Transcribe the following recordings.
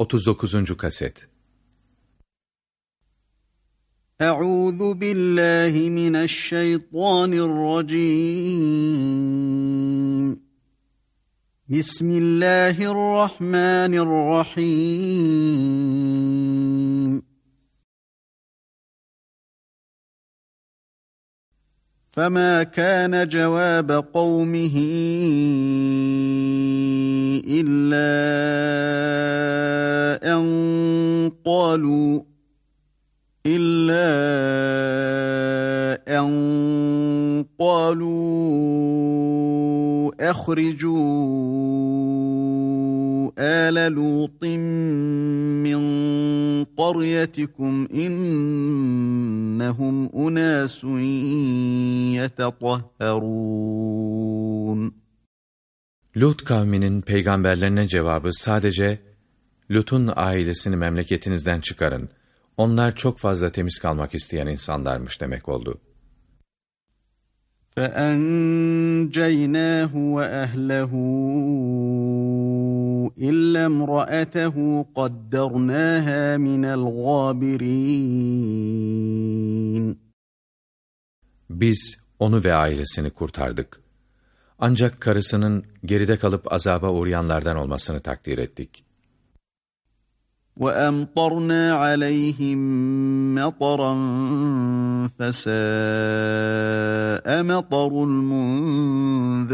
39. kaset Euzu billahi mineşşeytanirracim Bismillahirrahmanirrahim فما كان جواب قومه إلا أن قالوا إلا أن قالوا أخرجوا آل لوط من قريتكم إنهم أناس يتطهرون. Lut kavminin peygamberlerine cevabı sadece Lut'un ailesini memleketinizden çıkarın. Onlar çok fazla temiz kalmak isteyen insanlarmış demek oldu. فَأَنْجَيْنَاهُ وَأَهْلَهُ إِلَّا امْرَأَتَهُ قَدَّرْنَاهَا مِنَ الْغَابِرِينَ Biz onu ve ailesini kurtardık. Ancak karısının geride kalıp azaba uğrayanlardan olmasını takdir ettik. وَأَمْطَرْنَا عَلَيْهِمْ مَطَرًا فَسَاءَ مَطَرُ الْمُنذَرِينَ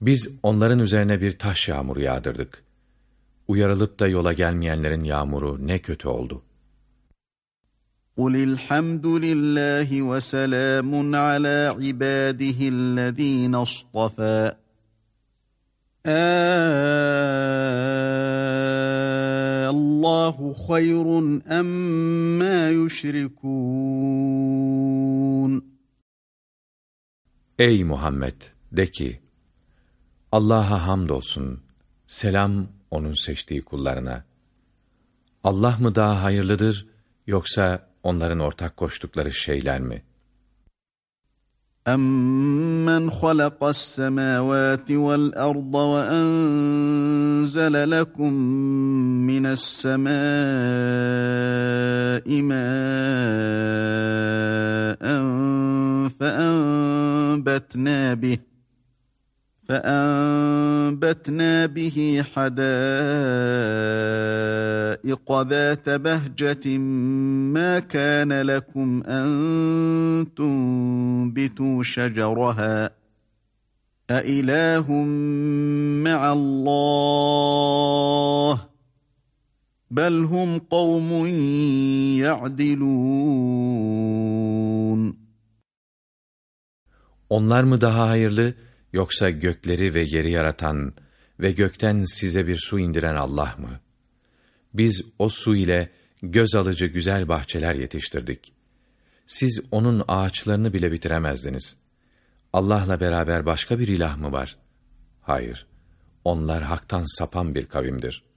Biz onların üzerine bir taş yağmuru yağdırdık. Uyarılıp da yola gelmeyenlerin yağmuru ne kötü oldu. قُلِ الْحَمْدُ لِلَّهِ وَسَلَامٌ عَلَى عِبَادِهِ الَّذ۪ينَ اصْطَفَى Allahu hayrun emma yüşrikûn. Ey Muhammed! De ki, Allah'a hamdolsun, selam onun seçtiği kullarına. Allah mı daha hayırlıdır, yoksa onların ortak koştukları şeyler mi? أَمَّنْ خَلَقَ السَّمَاوَاتِ وَالْأَرْضَ وَأَنزَلَ لَكُم مِّنَ السَّمَاءِ مَاءً فَأَنبَتْنَا بِهِ فَأَنبَتْنَا بِهِ حَدَائِقَ ذَاتَ بَهْجَةٍ مَا كَانَ لَكُمْ أَن تُنبِتُوا شَجَرَهَا أَإِلَٰهٌ مَّعَ اللَّهِ بَلْ هُمْ قَوْمٌ يَعْدِلُونَ. Onlar mı daha hayırlı, Yoksa gökleri ve yeri yaratan ve gökten size bir su indiren Allah mı? Biz o su ile göz alıcı güzel bahçeler yetiştirdik. Siz onun ağaçlarını bile bitiremezdiniz. Allah'la beraber başka bir ilah mı var? Hayır. Onlar haktan sapan bir kavimdir.''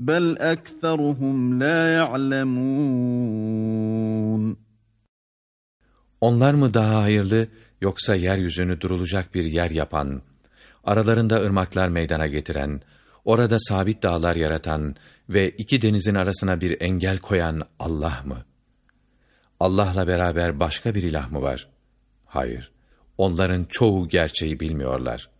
Bel ekseruhum la ya'lemun. Onlar mı daha hayırlı yoksa yeryüzünü durulacak bir yer yapan, aralarında ırmaklar meydana getiren, orada sabit dağlar yaratan ve iki denizin arasına bir engel koyan Allah mı? Allah'la beraber başka bir ilah mı var? Hayır. Onların çoğu gerçeği bilmiyorlar.''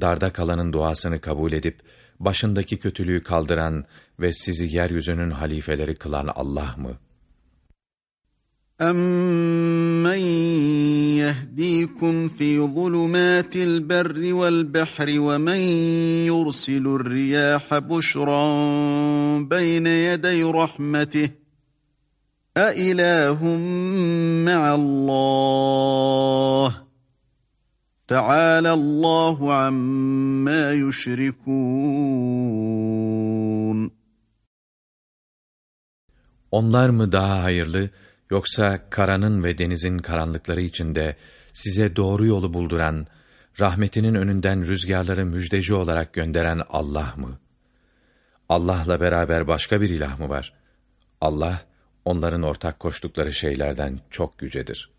darda kalanın duasını kabul edip, başındaki kötülüğü kaldıran ve sizi yeryüzünün halifeleri kılan Allah mı? أَمَّنْ يَهْدِيكُمْ فِي ظُلُمَاتِ الْبَرِّ وَالْبَحْرِ وَمَنْ يُرْسِلُ الرِّيَاحَ بُشْرًا بَيْنَ يَدَيْ رَحْمَتِهِ أَإِلَٰهٌ مَّعَ اللّٰهِ Teala Allahu amma yüşrikûn. Onlar mı daha hayırlı yoksa karanın ve denizin karanlıkları içinde size doğru yolu bulduran, rahmetinin önünden rüzgarları müjdeci olarak gönderen Allah mı? Allah'la beraber başka bir ilah mı var? Allah onların ortak koştukları şeylerden çok yücedir.''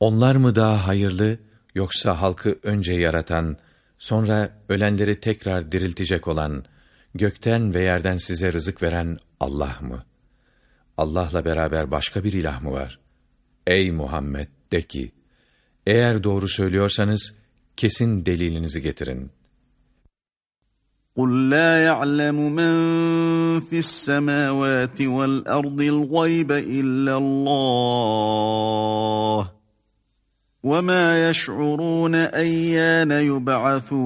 Onlar mı daha hayırlı yoksa halkı önce yaratan, sonra ölenleri tekrar diriltecek olan, gökten ve yerden size rızık veren Allah mı? Allah'la beraber başka bir ilah mı var? Ey Muhammed de ki, eğer doğru söylüyorsanız kesin delilinizi getirin. قُلْ لَا يَعْلَمُ مَنْ فِي السَّمَاوَاتِ وَالْأَرْضِ الْغَيْبَ إِلَّا اللَّهُ وَمَا يَشْعُرُونَ اَيَّانَ يُبْعَثُونَ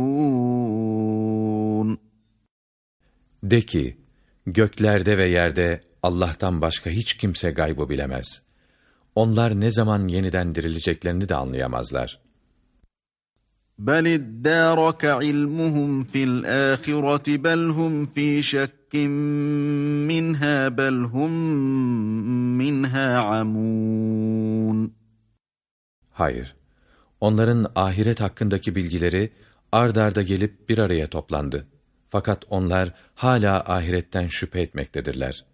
De ki, göklerde ve yerde Allah'tan başka hiç kimse gaybı bilemez. Onlar ne zaman yeniden dirileceklerini de anlayamazlar. بَلِ ادَّارَكَ عِلْمُهُمْ فِي الْآخِرَةِ بَلْ هُمْ ف۪ي شَكٍّ مِّنْهَا بَلْ هُمْ مِّنْهَا عَمُونَ Hayır. Onların ahiret hakkındaki bilgileri ard arda gelip bir araya toplandı. Fakat onlar hala ahiretten şüphe etmektedirler.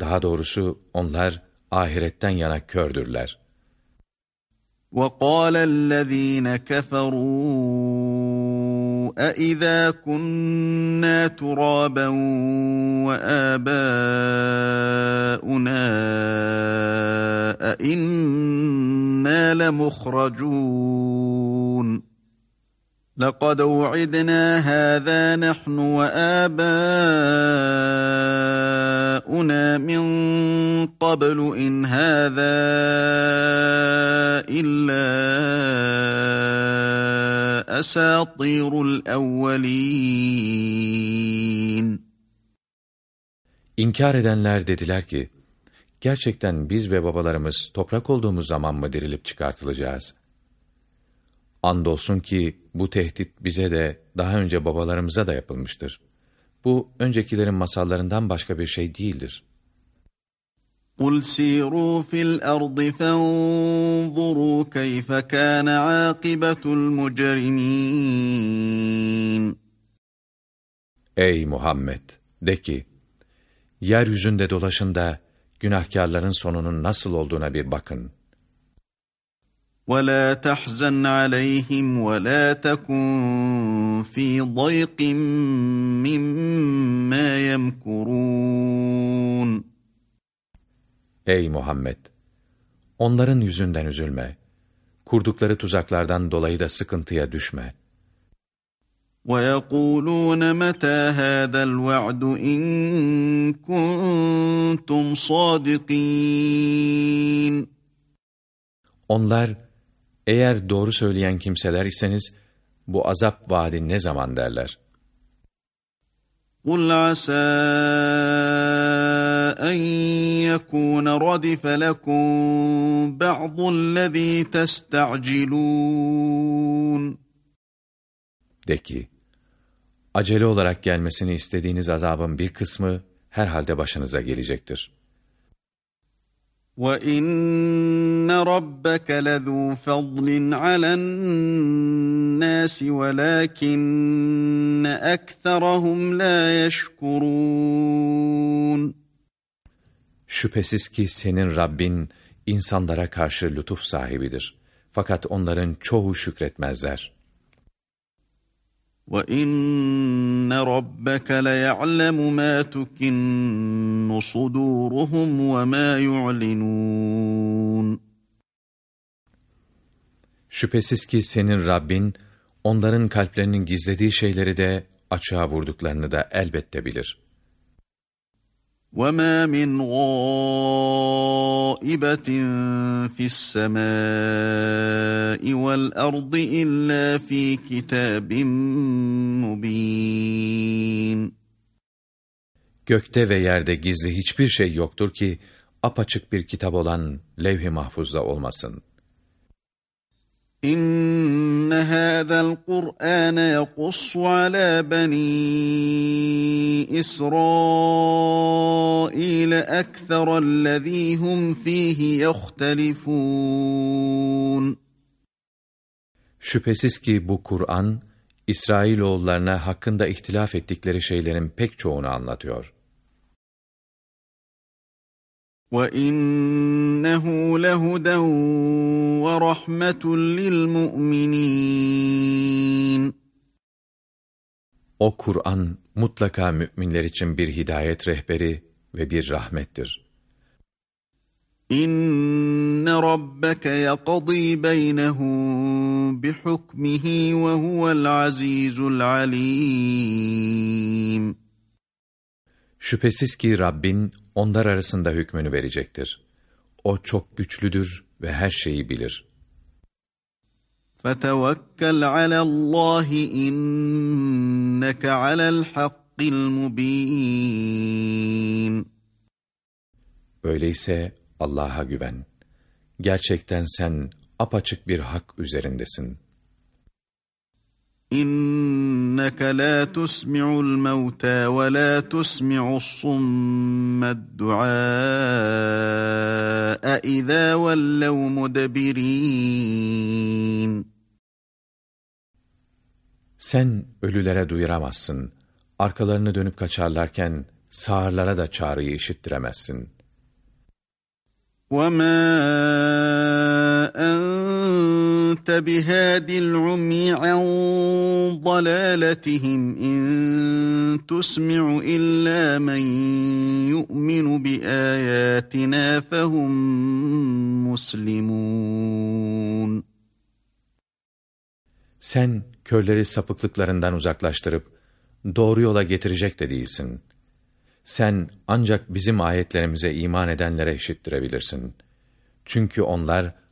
Daha doğrusu onlar ahiretten yana kördürler. وَقَالَ الَّذ۪ينَ كَفَرُوا أَإِذَا كُنَّا تُرَابًا وَآبَاؤُنَا أَإِنَّا لَمُخْرَجُونَ لَقَدْ وُعِدْنَا هَذَا نَحْنُ وَآبَاؤُنَا مِنْ قَبْلُ إِنْ هَذَا إِلَّا أَسَاطِيرُ الْأَوَّلِينَ İnkar edenler dediler ki, gerçekten biz ve babalarımız toprak olduğumuz zaman mı dirilip çıkartılacağız? Andolsun ki bu tehdit bize de daha önce babalarımıza da yapılmıştır. Bu öncekilerin masallarından başka bir şey değildir. قُلْ سِيرُوا فِي الْأَرْضِ فَانظُرُوا كَيْفَ كَانَ عَاقِبَةُ الْمُجْرِمِينَ Ey Muhammed! De ki, yeryüzünde dolaşın da günahkarların sonunun nasıl olduğuna bir bakın. وَلَا تَحْزَنْ عَلَيْهِمْ وَلَا تَكُنْ فِي ضَيْقٍ مِّمَّا يَمْكُرُونَ Ey Muhammed! Onların yüzünden üzülme. Kurdukları tuzaklardan dolayı da sıkıntıya düşme. وَيَقُولُونَ مَتَى هَذَا الْوَعْدُ إِن كُنتُمْ صَادِقِينَ Onlar, eğer doğru söyleyen kimseler iseniz, bu azap vaadi ne zaman derler? قُلْ عَسَى أَن يَكُونَ رَدِفَ لَكُم بَعْضُ الَّذ۪ي تَسْتَعْجِلُونَ De ki, acele olarak gelmesini istediğiniz azabın bir kısmı herhalde başınıza gelecektir. وَإِنَّ رَبَّكَ لَذُو فَضْلٍ عَلَى النَّاسِ وَلَكِنَّ أَكْثَرَهُمْ لَا يَشْكُرُونَ Şüphesiz ki senin Rabbin insanlara karşı lütuf sahibidir. Fakat onların çoğu şükretmezler. وَإِنَّ رَبَّكَ لَيَعْلَمُ مَا تُكِنُّ صُدُورُهُمْ وَمَا يُعْلِنُونَ Şüphesiz ki senin Rabbin, onların kalplerinin gizlediği şeyleri de açığa vurduklarını da elbette bilir. وَمَا مِنْ غَائِبَةٍ فِي السَّمَاءِ وَالْأَرْضِ إِلَّا فِي كِتَابٍ مُبِينٍ Gökte ve yerde gizli hiçbir şey yoktur ki, apaçık bir kitap olan levh-i mahfuzda olmasın. İnne hâzel Kur'âne yakussu alâ beni İsraîl ekserellezî hum fîhî yehtelifûn. Şüphesiz ki bu Kur'an, İsrailoğullarına hakkında ihtilaf ettikleri şeylerin pek çoğunu anlatıyor. وَإِنَّهُ لَهُدًى وَرَحْمَةٌ لِلْمُؤْمِنِينَ O Kur'an mutlaka müminler için bir hidayet rehberi ve bir rahmettir. İnne rabbeke yaqdi beynehum bihukmihi ve huvel azizul alim. Şüphesiz ki Rabbin onlar arasında hükmünü verecektir. O çok güçlüdür ve her şeyi bilir. فَتَوَكَّلْ عَلَى اللّٰهِ اِنَّكَ عَلَى الْحَقِّ الْمُب۪ينَ Öyleyse Allah'a güven. Gerçekten sen apaçık bir hak üzerindesin.'' إنك لا تسمع الموتى ولا تسمع الصم الدعاء إذا ولوا مدبرين Sen ölülere duyuramazsın. Arkalarını dönüp kaçarlarken sağırlara da çağrıyı işittiremezsin. وَمَا أنت بهاد العمي عن ضلالتهم إن تسمع إلا من يؤمن بآياتنا فهم مسلمون Sen körleri sapıklıklarından uzaklaştırıp doğru yola getirecek de değilsin. Sen ancak bizim ayetlerimize iman edenlere işittirebilirsin. Çünkü onlar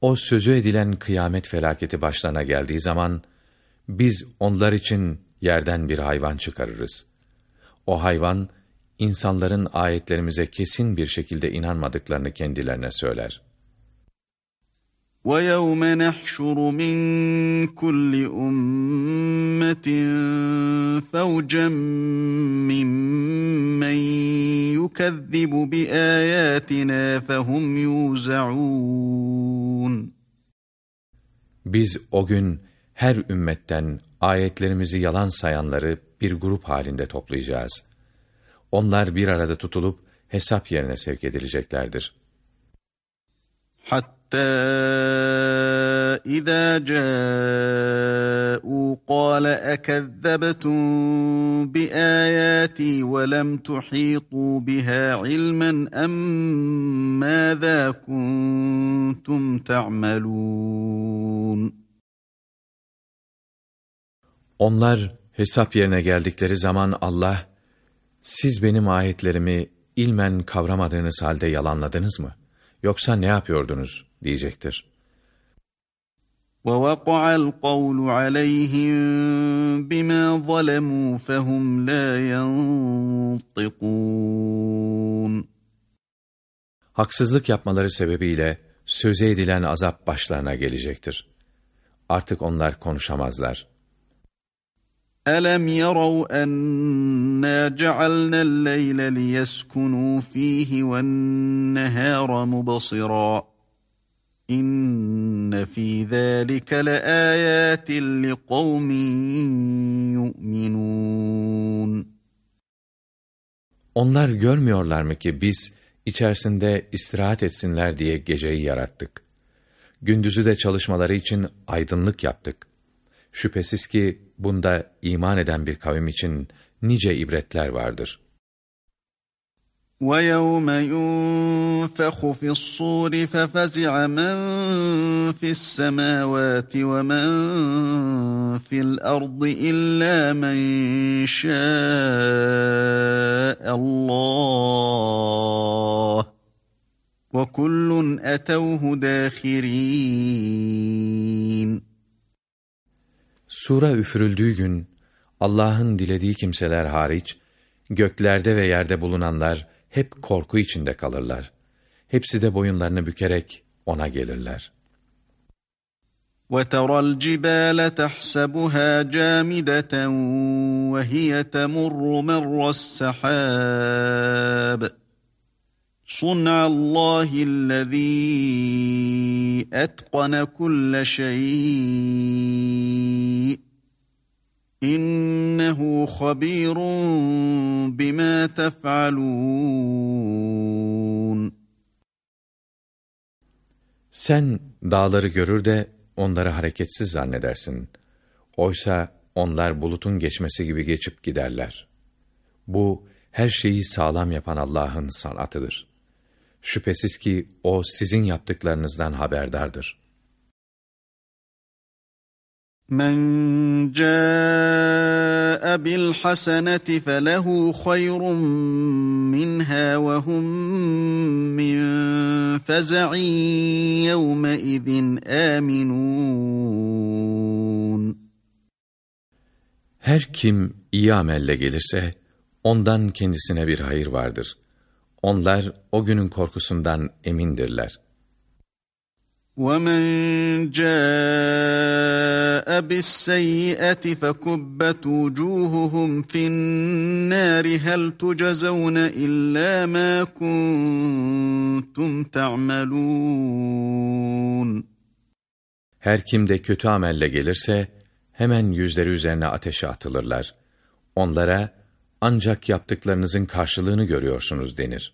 O sözü edilen kıyamet felaketi başlarına geldiği zaman, biz onlar için yerden bir hayvan çıkarırız. O hayvan, insanların ayetlerimize kesin bir şekilde inanmadıklarını kendilerine söyler. وَيَوْمَ نَحْشُرُ مِنْ كُلِّ أُمَّةٍ فَوْجًا مِّمَّنْ يُكَذِّبُ بِآيَاتِنَا فَهُمْ يُوزَعُونَ Biz o gün her ümmetten ayetlerimizi yalan sayanları bir grup halinde toplayacağız. Onlar bir arada tutulup hesap yerine sevk edileceklerdir. Hatta إذا جاءوا قال أكذبتم بآياتي ولم تحيطوا بها علما أم ماذا كنتم تعملون Onlar hesap yerine geldikleri zaman Allah, siz benim ayetlerimi ilmen kavramadığınız halde yalanladınız mı? Yoksa ne yapıyordunuz diyecektir. وَوَقَعَ الْقَوْلُ عَلَيْهِمْ بِمَا ظَلَمُوا فَهُمْ لَا يَنْطِقُونَ Haksızlık yapmaları sebebiyle söze edilen azap başlarına gelecektir. Artık onlar konuşamazlar. أَلَمْ يَرَوْا أَنَّا جَعَلْنَا اللَّيْلَ لِيَسْكُنُوا فِيهِ وَالنَّهَارَ مُبَصِرًا İnne fî zâlike leâyâtin liqavmin yu'minûn. Onlar görmüyorlar mı ki biz içerisinde istirahat etsinler diye geceyi yarattık. Gündüzü de çalışmaları için aydınlık yaptık. Şüphesiz ki bunda iman eden bir kavim için nice ibretler vardır.'' وَيَوْمَ يُنفَخُ فِي الصُّورِ فَفَزِعَ مَن فِي السَّمَاوَاتِ وَمَن فِي الْأَرْضِ إِلَّا مَن شَاءَ اللَّهُ وَكُلٌّ أَتَوْهُ دَاخِرِينَ Sura üfürüldüğü gün Allah'ın dilediği kimseler hariç göklerde ve yerde bulunanlar hep korku içinde kalırlar. Hepsi de boyunlarını bükerek ona gelirler. وَتَرَى الْجِبَالَ تَحْسَبُهَا جَامِدَةً وَهِيَ تَمُرُّ مَرَّ السَّحَابِ صُنْعَ اللّٰهِ الَّذ۪ي اَتْقَنَ كُلَّ شَيْءٍ İnnehu habirun bima tef'alun. Sen dağları görür de onları hareketsiz zannedersin. Oysa onlar bulutun geçmesi gibi geçip giderler. Bu her şeyi sağlam yapan Allah'ın sanatıdır. Şüphesiz ki o sizin yaptıklarınızdan haberdardır. Men ca'e bil haseneti felehu hayrun minha ve hum min feza'in yevme izin aminun. Her kim iyi amelle gelirse ondan kendisine bir hayır vardır. Onlar o günün korkusundan emindirler.'' وَمَنْ جَاءَ بِالسَّيِّئَةِ فَكُبَّتْ وُجُوهُهُمْ فِي النَّارِ هَلْ تُجَزَوْنَ إِلَّا مَا كُنْتُمْ تَعْمَلُونَ Her kim de kötü amelle gelirse, hemen yüzleri üzerine ateşe atılırlar. Onlara, ancak yaptıklarınızın karşılığını görüyorsunuz denir.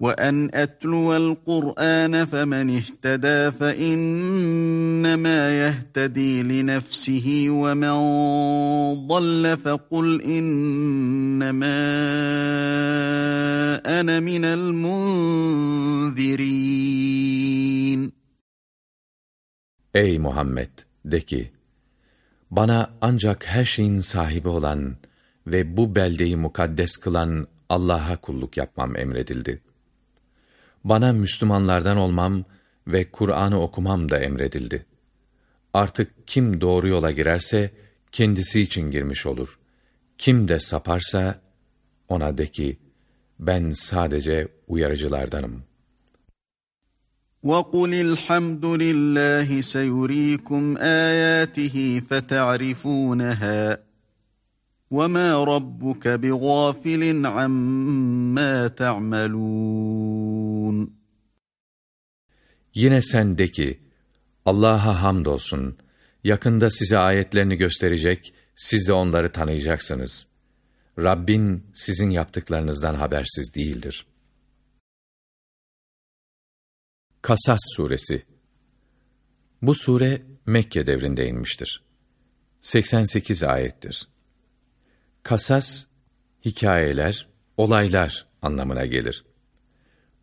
وَاَنْ اَتْلُوَ الْقُرْآنَ فَمَنْ اِهْتَدَى فَاِنَّمَا يَهْتَد۪ي لِنَفْسِهِ وَمَنْ ضَلَّ فَقُلْ اِنَّمَا أَنَا مِنَ الْمُنْذِرِينَ Ey Muhammed! De ki, bana ancak her şeyin sahibi olan ve bu beldeyi mukaddes kılan Allah'a kulluk yapmam emredildi. Bana Müslümanlardan olmam ve Kur'an'ı okumam da emredildi. Artık kim doğru yola girerse kendisi için girmiş olur. Kim de saparsa ona de ki ben sadece uyarıcılardanım. وَقُلِ الْحَمْدُ لِلّٰهِ سَيُرِيكُمْ آيَاتِهِ فَتَعْرِفُونَهَا وَمَا رَبُّكَ بِغَافِلٍ عَمَّا تَعْمَلُونَ Yine sen de ki, Allah'a hamdolsun, yakında size ayetlerini gösterecek, siz de onları tanıyacaksınız. Rabbin sizin yaptıklarınızdan habersiz değildir. Kasas Suresi Bu sure Mekke devrinde inmiştir. 88 ayettir. Kasas, hikayeler, olaylar anlamına gelir.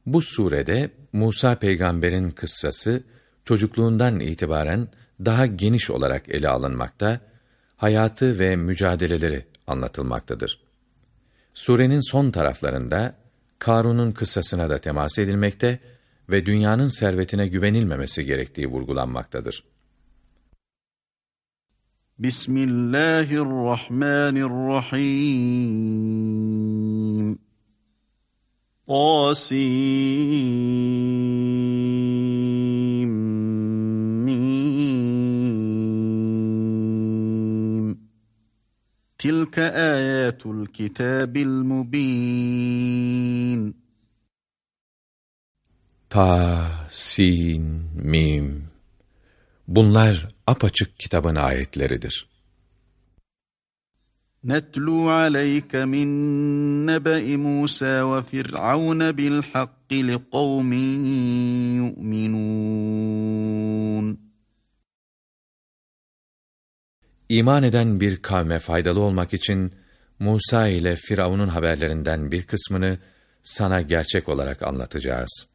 Bu surede Musa peygamberin kıssası çocukluğundan itibaren daha geniş olarak ele alınmakta, hayatı ve mücadeleleri anlatılmaktadır. Surenin son taraflarında Karun'un kıssasına da temas edilmekte ve dünyanın servetine güvenilmemesi gerektiği vurgulanmaktadır. بسم الله الرحمن الرحيم طاسيم تلك آيات الكتاب المبين طاسيم ميم Bunlar apaçık kitabın ayetleridir. Netlu aleyke min nebe'i Musa ve Fir'aun bil hakki li kavmin yu'minun. İman eden bir kavme faydalı olmak için Musa ile Firavun'un haberlerinden bir kısmını sana gerçek olarak anlatacağız.''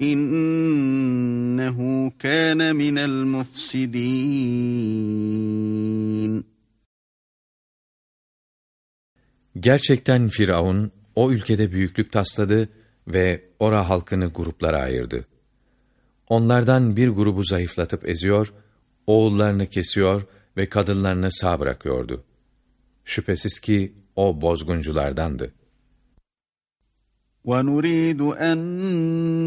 İnnehu kâne minel mufsidîn. Gerçekten Firavun o ülkede büyüklük tasladı ve ora halkını gruplara ayırdı. Onlardan bir grubu zayıflatıp eziyor, oğullarını kesiyor ve kadınlarını sağ bırakıyordu. Şüphesiz ki o bozgunculardandı. ونريد أن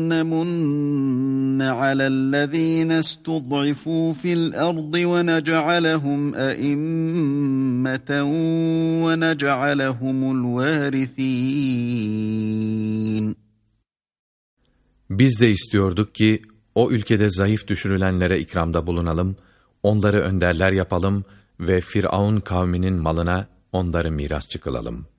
نمن على الذين استضعفوا في الأرض ونجعلهم أئمة ونجعلهم الوارثين Biz de istiyorduk ki o ülkede zayıf düşürülenlere ikramda bulunalım, onları önderler yapalım ve Firavun kavminin malına onları mirasçı kılalım.''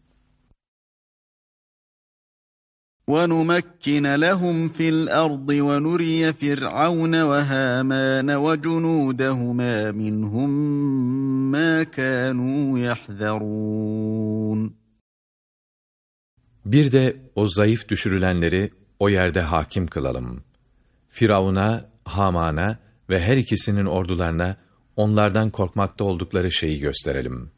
وَنُمَكِّنَ لَهُمْ فِي الْأَرْضِ وَنُرِيَ فِرْعَوْنَ وَهَامَانَ وَجُنُودَهُمَا مِنْهُمْ مَا كَانُوا يَحْذَرُونَ Bir de o zayıf düşürülenleri o yerde hakim kılalım. Firavun'a, Haman'a ve her ikisinin ordularına onlardan korkmakta oldukları şeyi gösterelim.''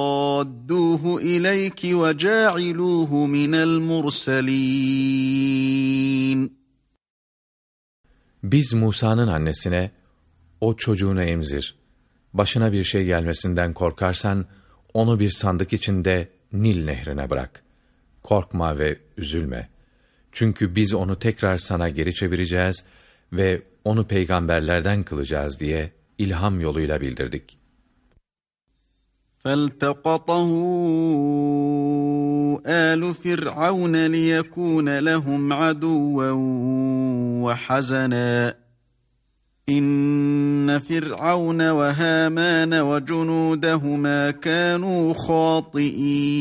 رادوه إليك وجاعلوه من المرسلين Biz Musa'nın annesine, o çocuğunu emzir. Başına bir şey gelmesinden korkarsan, onu bir sandık içinde Nil nehrine bırak. Korkma ve üzülme.'' Çünkü biz onu tekrar sana geri çevireceğiz ve onu peygamberlerden kılacağız diye ilham yoluyla bildirdik. فَالْتَقَطَهُ آلُ فِرْعَوْنَ لِيَكُونَ لَهُمْ عَدُوًّا وَحَزَنًا İnne Firavun ve Haman ve cunudahuma kanu khati'in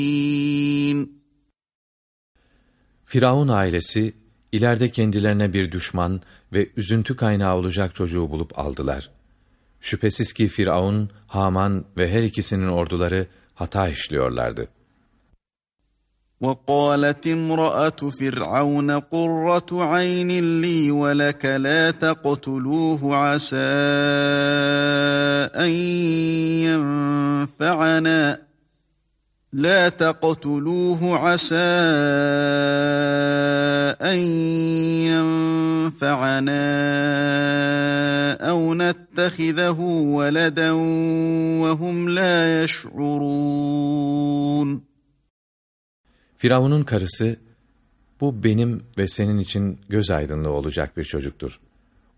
Firavun ailesi, ileride kendilerine bir düşman ve üzüntü kaynağı olacak çocuğu bulup aldılar. Şüphesiz ki Firavun, Haman ve her ikisinin orduları hata işliyorlardı. وَقَالَتْ امْرَأَةُ فِرْعَوْنَ قُرَّةُ عَيْنٍ لِّي وَلَكَ لَا تَقْتُلُوهُ عَسَىٰ أَن يَنفَعَنَا لا تقتلوه عسى أن ينفعنا أو نتخذه ولدا وهم لا يشعرون Firavun'un karısı, bu benim ve senin için göz aydınlığı olacak bir çocuktur.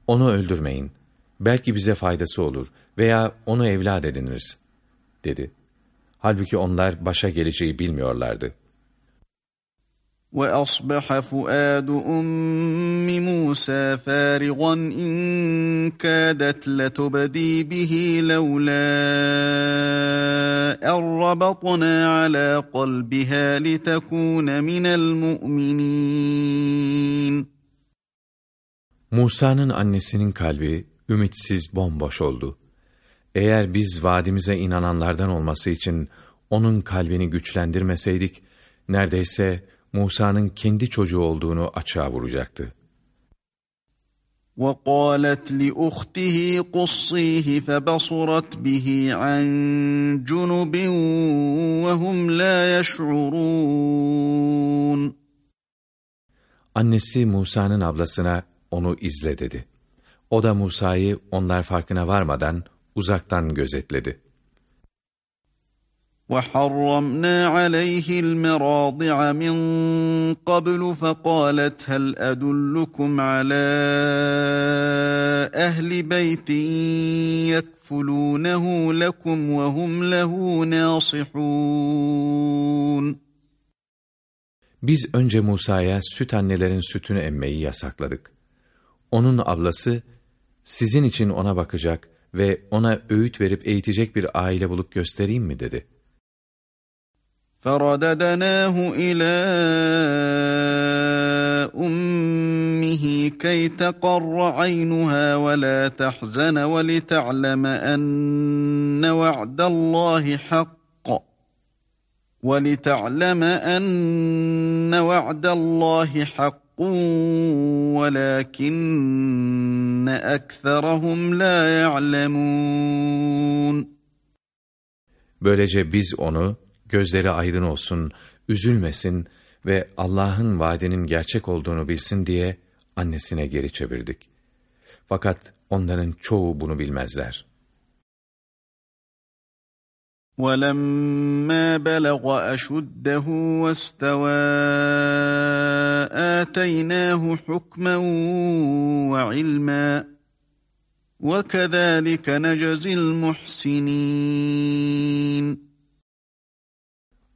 Onu öldürmeyin. Belki bize faydası olur veya onu evlat ediniriz, dedi. Halbuki onlar başa geleceği bilmiyorlardı. وَأَصْبَحَ فُؤَادُ أُمِّ مُوسَى فَارِغًا إِنْ كَادَتْ لَتُبْدِي بِهِ لَوْلَا أَنْ رَبَطْنَا عَلَى قَلْبِهَا لِتَكُونَ مِنَ الْمُؤْمِنِينَ Musa'nın annesinin kalbi ümitsiz bomboş oldu. Eğer biz vaadimize inananlardan olması için onun kalbini güçlendirmeseydik, neredeyse Musa'nın kendi çocuğu olduğunu açığa vuracaktı. وَقَالَتْ لِأُخْتِهِ قُصِّيهِ فَبَصُرَتْ بِهِ عَنْ جُنُبٍ وَهُمْ لَا يَشْعُرُونَ Annesi Musa'nın ablasına onu izle dedi. O da Musa'yı onlar farkına varmadan uzaktan gözetledi. وَحَرَّمْنَا عَلَيْهِ الْمَرَاضِعَ مِنْ قَبْلُ فَقَالَتْ هَلْ أَدُلُّكُمْ عَلَى أَهْلِ بَيْتٍ يَكْفُلُونَهُ لَكُمْ وَهُمْ لَهُ نَاصِحُونَ Biz önce Musa'ya süt annelerin sütünü emmeyi yasakladık. Onun ablası, sizin için ona bakacak ve ona öğüt verip eğitecek bir aile bulup göstereyim mi dedi. فَرَدَدْنَاهُ إِلَى أُمِّهِ كَيْ تَقَرَّ عَيْنُهَا وَلَا تَحْزَنَ وَلِتَعْلَمَ أَنَّ وَعْدَ اللَّهِ حَقٌّ وَلِتَعْلَمَ أَنَّ وَعْدَ اللَّهِ حَقٌّ وَلَكِنَّ أَكْثَرَهُمْ لَا يَعْلَمُونَ Böylece biz onu, gözleri aydın olsun, üzülmesin ve Allah'ın vaadinin gerçek olduğunu bilsin diye annesine geri çevirdik. Fakat onların çoğu bunu bilmezler. وَلَمَّا بَلَغَ أَشُدَّهُ وَاسْتَوَى آتَيْنَاهُ حُكْمًا وَعِلْمًا وَكَذَٰلِكَ نَجْزِي الْمُحْسِنِينَ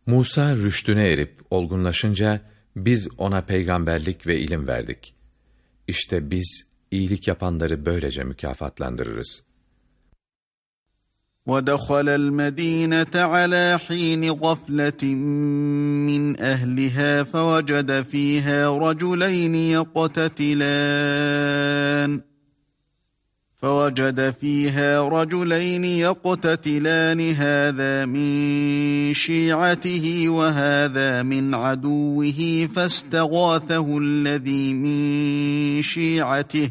Musa rüştüne erip olgunlaşınca biz ona peygamberlik ve ilim verdik. İşte biz iyilik yapanları böylece mükafatlandırırız. وَدَخَلَ الْمَد۪ينَةَ عَلَى ح۪ينِ غَفْلَةٍ مِّنْ أَهْلِهَا فَوَجَدَ ف۪يهَا رَجُلَيْنِ يَقْتَتِلَانِ. فوجد فيها رجلين يقتتلان هذا من شيعته وهذا من عدوه فاستغاثه الذي من شيعته.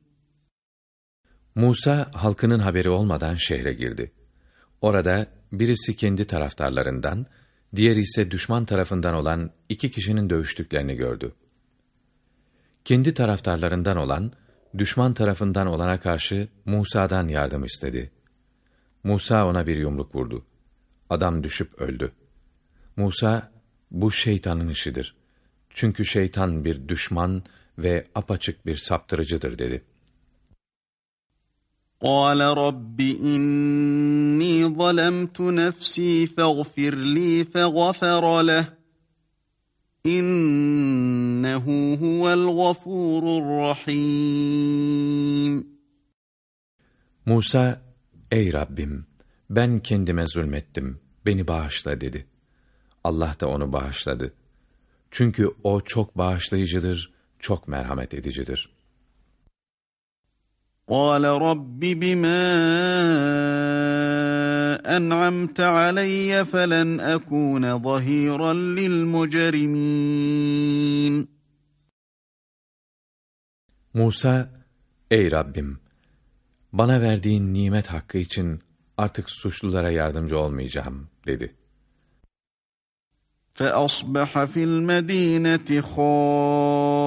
Musa halkının haberi olmadan şehre girdi. Orada birisi kendi taraftarlarından, diğeri ise düşman tarafından olan iki kişinin dövüştüklerini gördü. Kendi taraftarlarından olan, düşman tarafından olana karşı Musa'dan yardım istedi. Musa ona bir yumruk vurdu. Adam düşüp öldü. Musa, bu şeytanın işidir. Çünkü şeytan bir düşman ve apaçık bir saptırıcıdır dedi. قال رب إني ظلمت نفسي فاغفر لي فغفر له إنه هو الغفور الرحيم Musa, ey Rabbim, ben kendime zulmettim, beni bağışla dedi. Allah da onu bağışladı. Çünkü o çok bağışlayıcıdır, çok merhamet edicidir. قال رب بما أنعمت علي فلن أكون ظهيرا للمجرمين Musa, ey Rabbim, bana verdiğin nimet hakkı için artık suçlulara yardımcı olmayacağım, dedi. فأصبح في المدينة خائفا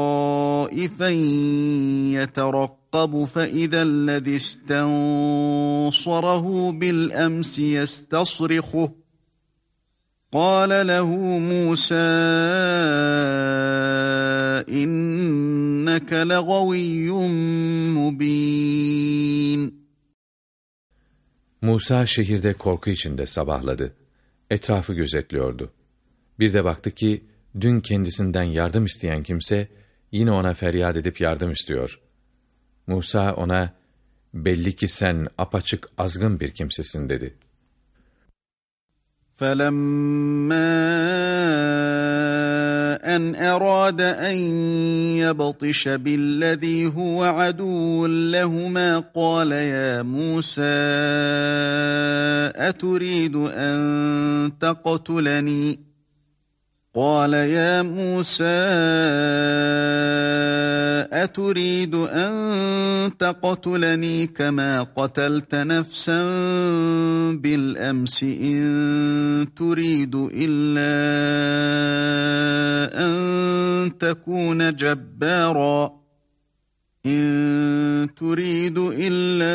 يترقب فإذا الذي استنصره بالأمس يستصرخه قال له موسى إنك لغوي مبين Musa şehirde korku içinde sabahladı. Etrafı gözetliyordu. Bir de baktı ki dün kendisinden yardım isteyen kimse yine ona feryat edip yardım istiyor. Musa ona belli ki sen apaçık azgın bir kimsesin dedi. فَلَمَّا أَنْ أَرَادَ أَنْ يَبْطِشَ بِالَّذِي هُوَ عَدُوٌّ لَهُمَا قَالَ يَا مُوسَى أَتُرِيدُ أَنْ تَقْتُلَنِي قال يا موسى أتريد أن تقتلني كما قتلت نفسا؟ بالأمس إن تريد إلا أن تكون جبارا. İn turidu illa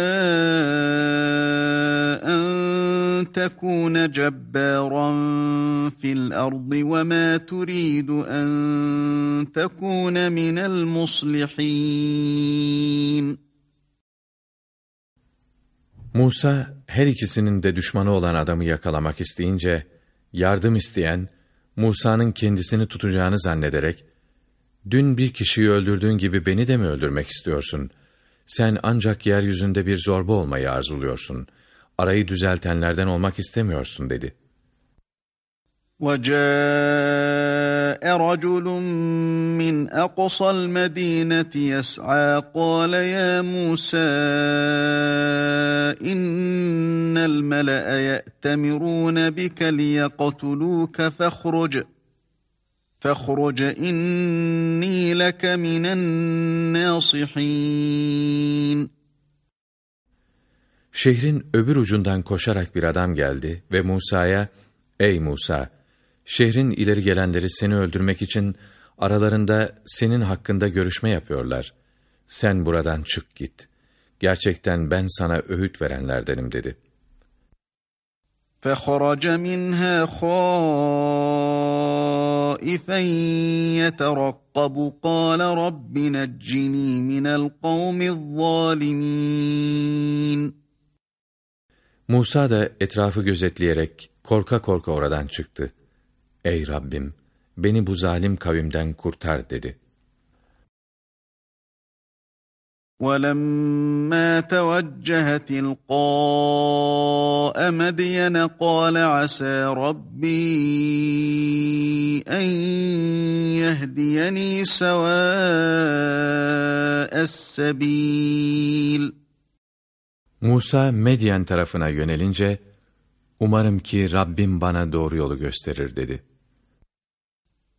en tekune cebbaran fil ardı ve ma turidu en tekune minel muslihin. Musa her ikisinin de düşmanı olan adamı yakalamak isteyince yardım isteyen Musa'nın kendisini tutacağını zannederek dün bir kişiyi öldürdüğün gibi beni de mi öldürmek istiyorsun? Sen ancak yeryüzünde bir zorba olmayı arzuluyorsun. Arayı düzeltenlerden olmak istemiyorsun dedi. وَجَاءَ رَجُلٌ مِّنْ أَقْصَى الْمَدِينَةِ يَسْعَى قَالَ يَا مُوسَى إِنَّ الْمَلَأَ يَأْتَمِرُونَ بِكَ لِيَقْتُلُوكَ فَاخْرُجْ فَاخْرُجْ إِنِّي لَكَ مِنَ النَّاصِحِينَ Şehrin öbür ucundan koşarak bir adam geldi ve Musa'ya, Ey Musa! Şehrin ileri gelenleri seni öldürmek için aralarında senin hakkında görüşme yapıyorlar. Sen buradan çık git. Gerçekten ben sana öğüt verenlerdenim dedi. فَخَرَجَ مِنْهَا خَائِفًا يَتَرَقَّبُ قَالَ رَبِّ نَجِّنِي مِنَ الْقَوْمِ الظَّالِمِينَ Musa da etrafı gözetleyerek korka korka oradan çıktı. Ey Rabbim, beni bu zalim kavimden kurtar dedi. وَلَمَّا تَوَجَّهَ تِلْقَاءَ مَدْيَنَ قَالَ عَسَى رَبِّي أَن يَهْدِيَنِي سَوَاءَ السَّبِيلِ Musa Medyen tarafına yönelince, umarım ki Rabbim bana doğru yolu gösterir dedi.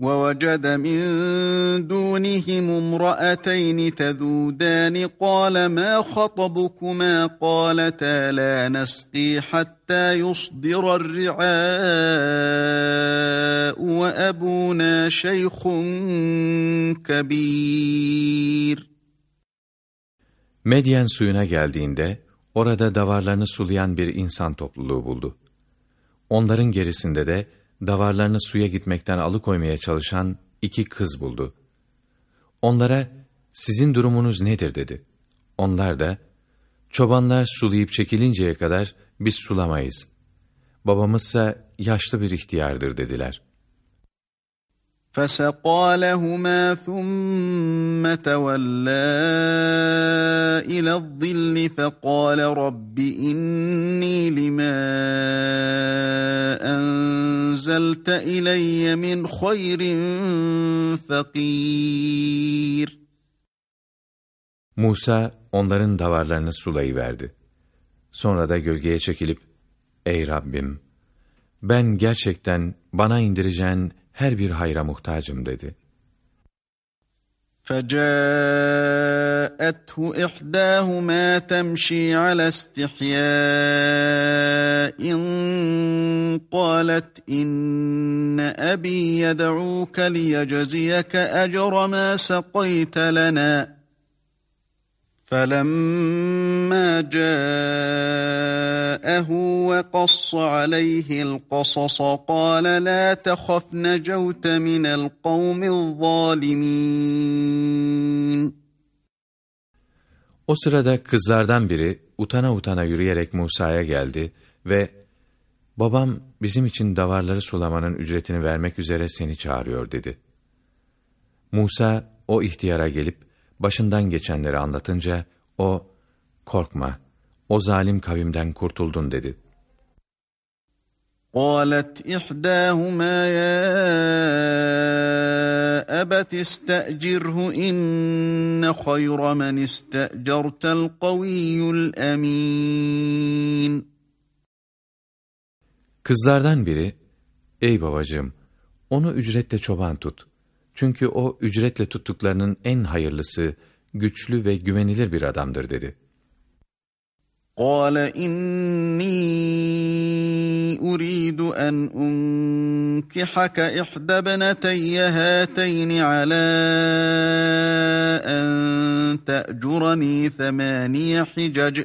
وَوَجَدَ مِن دُونِهِمُ امْرَأَتَيْنِ تَذُودَانِ قَالَ مَا خَطْبُكُمَا قَالَتَا لَا نَسْقِي حَتَّى يُصْدِرَ الرِّعَاءُ وَأَبُونَا شَيْخٌ كَبِيرٌ Medyen suyuna geldiğinde, orada davarlarını sulayan bir insan topluluğu buldu. Onların gerisinde de, davarlarını suya gitmekten alıkoymaya çalışan iki kız buldu. Onlara, sizin durumunuz nedir dedi. Onlar da, çobanlar sulayıp çekilinceye kadar biz sulamayız. Babamızsa yaşlı bir ihtiyardır dediler. فَسَقَى لَهُمَا ثُمَّ تَوَلَّى إِلَى الظِّلِّ فَقَالَ رَبِّ إِنِّي لِمَا أَنزَلْتَ إِلَيَّ مِنْ خَيْرٍ فَقِيرٌ Musa onların davarlarını sulayıverdi. Sonra da gölgeye çekilip, Ey Rabbim! Ben gerçekten bana indireceğin her bir hayra muhtacım dedi. فَجَاءَتْهُ إِحْدَاهُمَا تَمْشِي عَلَى اسْتِحْيَاءٍ قَالَتْ إِنَّ أَبِي يَدْعُوكَ لِيَجْزِيَكَ أَجْرَ مَا سَقَيْتَ لَنَا فَلَمَّا جَاءَهُ وَقَصَّ عَلَيْهِ الْقَصَصَ قَالَ لَا تَخَفْ نَجَوْتَ مِنَ الْقَوْمِ الظَّالِمِينَ O sırada kızlardan biri utana utana yürüyerek Musa'ya geldi ve babam bizim için davarları sulamanın ücretini vermek üzere seni çağırıyor dedi. Musa o ihtiyara gelip başından geçenleri anlatınca o korkma o zalim kavimden kurtuldun dedi. قالت إحداهما يا أبت استأجره إن خير من استأجرت القوي الأمين Kızlardan biri, ey babacığım, onu ücretle çoban tut. Çünkü o ücretle tuttuklarının en hayırlısı, güçlü ve güvenilir bir adamdır dedi. قال إني أريد أن أنكحك إحدى ابنتي هاتين على أن تأجرني ثماني حجج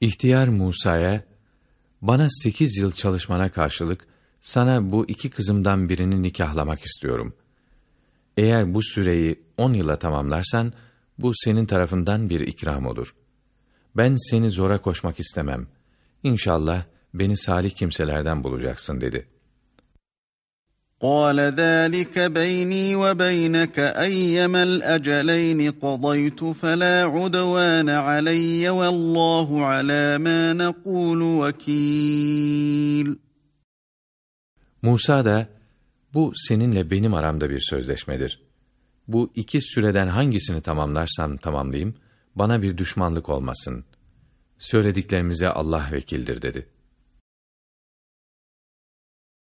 İhtiyar Musa'ya, bana sekiz yıl çalışmana karşılık, sana bu iki kızımdan birini nikahlamak istiyorum. Eğer bu süreyi on yıla tamamlarsan, bu senin tarafından bir ikram olur. Ben seni zora koşmak istemem. İnşallah beni salih kimselerden bulacaksın dedi.'' قال ذلك بيني وبينك أيما الأجلين قضيت فلا عدوان علي والله على ما نقول وكيل Musa da, bu seninle benim aramda bir sözleşmedir. Bu iki süreden hangisini tamamlarsam tamamlayayım, bana bir düşmanlık olmasın. Söylediklerimize Allah vekildir dedi.''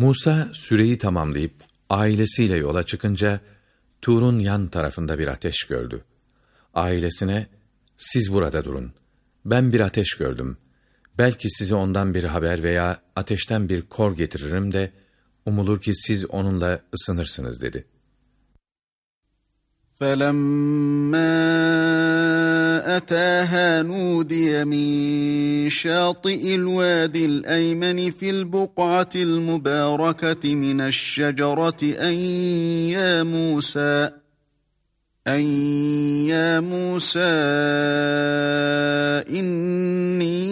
Musa süreyi tamamlayıp ailesiyle yola çıkınca Tur'un yan tarafında bir ateş gördü. Ailesine siz burada durun. Ben bir ateş gördüm. Belki size ondan bir haber veya ateşten bir kor getiririm de umulur ki siz onunla ısınırsınız dedi. فَلَمَّا أتاها نودي من شاطئ الواد الأيمن في البقعة المباركة من الشجرة أن يا موسى أن يا موسى إني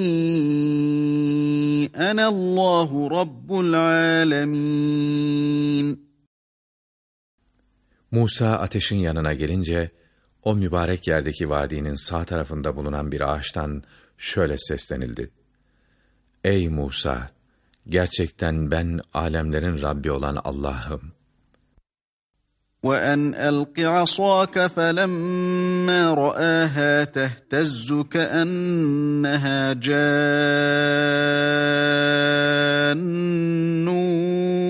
Allahu rabbul alamin. Musa ateşin yanına gelince o mübarek yerdeki vadinin sağ tarafında bulunan bir ağaçtan şöyle seslenildi. Ey Musa! Gerçekten ben alemlerin Rabbi olan Allah'ım. وَاَنْ أَلْقِ عَصَاكَ فَلَمَّا رَآهَا تَهْتَزُّ كَأَنَّهَا جَانٌّ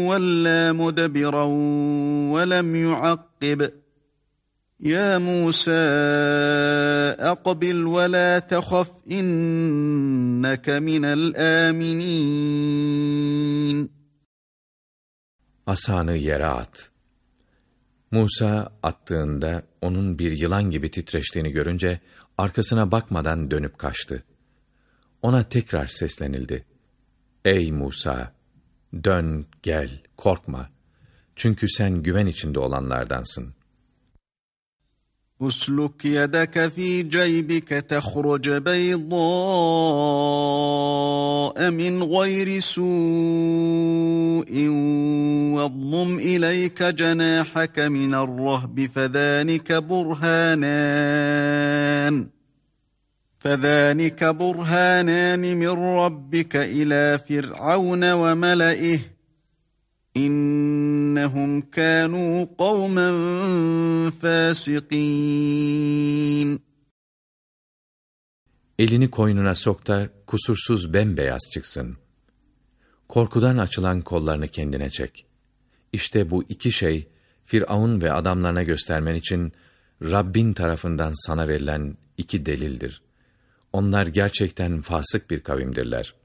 وَلَّا مُدَبِرًا وَلَمْ يُعَقِّبْ Musa aqbil ve la tehaf inneke minel aminin. Asanı yere at. Musa attığında onun bir yılan gibi titreştiğini görünce arkasına bakmadan dönüp kaçtı. Ona tekrar seslenildi. Ey Musa! Dön, gel, korkma. Çünkü sen güven içinde olanlardansın.'' اسلك يدك في جيبك تخرج بيضاء من غير سوء واضمم إليك جناحك من الرهب فذلك برهانان. فذلك برهانان من ربك إلى فرعون وملئه. İnnehum kânû kavmen fâsikîn. Elini koynuna sok da kusursuz bembeyaz çıksın. Korkudan açılan kollarını kendine çek. İşte bu iki şey, Firavun ve adamlarına göstermen için Rabbin tarafından sana verilen iki delildir. Onlar gerçekten fasık bir kavimdirler.''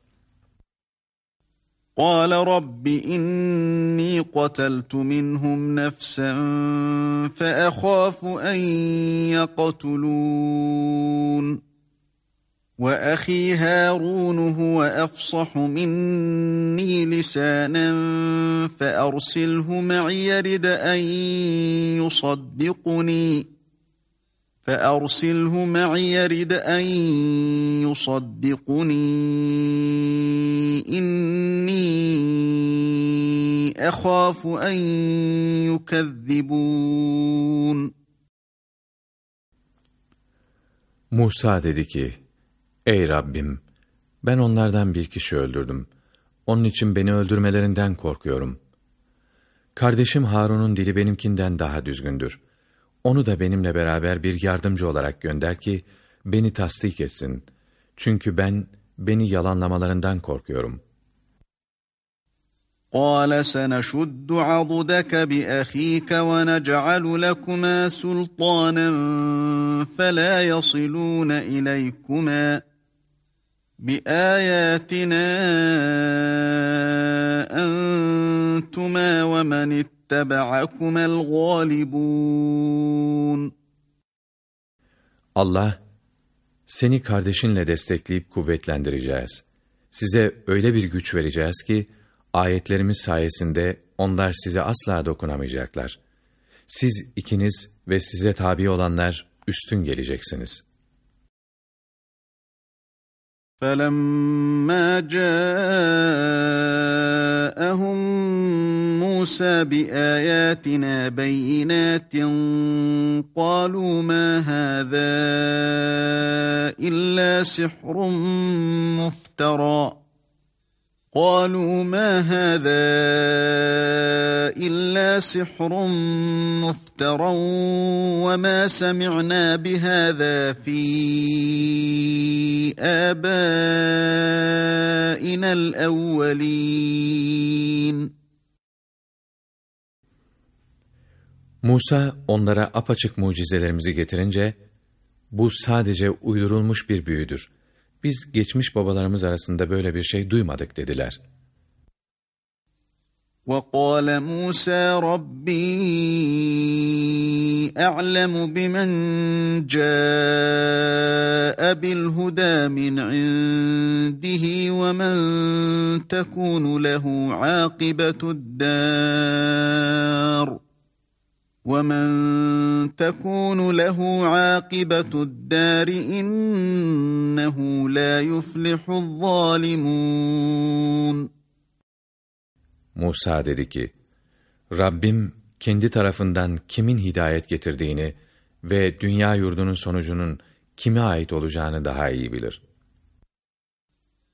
قال رب إني قتلت منهم نفسا فأخاف أن يقتلون. وأخي هارون هو أفصح مني لسانا فأرسله معي يرد أن يصدقني. فأرسله معي يرد أن يصدقني. إني أخاف أن يكذبون Musa dedi ki, Ey Rabbim, ben onlardan bir kişi öldürdüm. Onun için beni öldürmelerinden korkuyorum. Kardeşim Harun'un dili benimkinden daha düzgündür. Onu da benimle beraber bir yardımcı olarak gönder ki, beni tasdik etsin. Çünkü ben, beni yalanlamalarından korkuyorum. قال سنشد عضدك بأخيك ونجعل لكما سلطانا فلا يصلون إليكما بآياتنا أنتما ومن اتبعكما الغالبون Allah, seni kardeşinle destekleyip kuvvetlendireceğiz. Size öyle bir güç vereceğiz ki, ayetlerimiz sayesinde onlar size asla dokunamayacaklar. Siz ikiniz ve size tabi olanlar üstün geleceksiniz.'' فَلَمَّا جَاءَهُم مُوسَى بِآيَاتِنَا بَيِّنَاتٍ قَالُوا مَا هَذَا إِلَّا سِحْرٌ مُفْتَرًى قالوا ما هذا إلا سحر مفترى وما سمعنا بهذا في آبائنا الأولين Musa onlara apaçık mucizelerimizi getirince, bu sadece uydurulmuş bir büyüdür. Biz geçmiş babalarımız arasında böyle bir şey duymadık dediler. وَقَالَ مُوسَى رَبِّي أَعْلَمُ بِمَنْ جَاءَ بِالْهُدَى مِنْ عِنْدِهِ وَمَنْ تَكُونُ لَهُ عَاقِبَةُ الدَّارِ وَمَنْ تَكُونُ لَهُ عَاقِبَةُ الدَّارِ اِنَّهُ لَا يُفْلِحُ الظَّالِمُونَ Musa dedi ki, Rabbim kendi tarafından kimin hidayet getirdiğini ve dünya yurdunun sonucunun kime ait olacağını daha iyi bilir.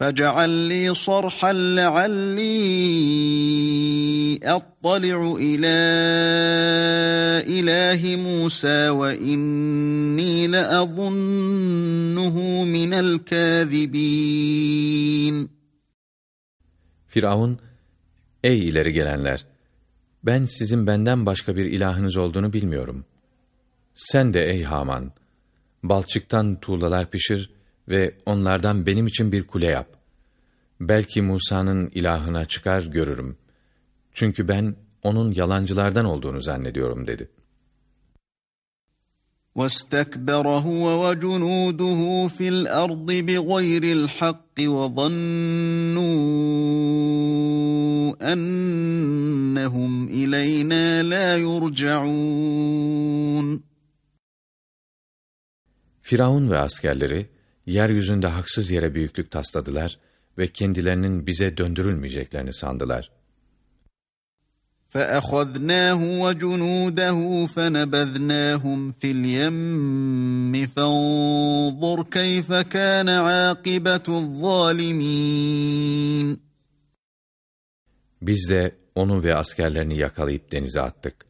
فَاجْعَل لِّي صَرْحًا لَعَلِّي أَطَّلِعُ إِلَى إِلَٰهِ مُوسَىٰ وَإِنِّي لَأَظُنُّهُ مِنَ الْكَاذِبِينَ Firavun, Ey ileri gelenler! Ben sizin benden başka bir ilahınız olduğunu bilmiyorum. Sen de ey Haman! Balçıktan tuğlalar pişir ve onlardan benim için bir kule yap. Belki Musa'nın ilahına çıkar görürüm. Çünkü ben onun yalancılardan olduğunu zannediyorum dedi. وَاسْتَكْبَرَ هُوَ وَجُنُودُهُ فِي الْأَرْضِ بِغَيْرِ الْحَقِّ وَظَنُّوا أَنَّهُمْ إِلَيْنَا لَا يُرْجَعُونَ Firavun ve askerleri, yeryüzünde haksız yere büyüklük tasladılar ve kendilerinin bize döndürülmeyeceklerini sandılar. فَأَخَذْنَاهُ وَجُنُودَهُ فَنَبَذْنَاهُمْ فِي الْيَمِّ فَانظُرْ كَيْفَ كَانَ عَاقِبَةُ الظَّالِمِينَ Biz de onu ve askerlerini yakalayıp denize attık.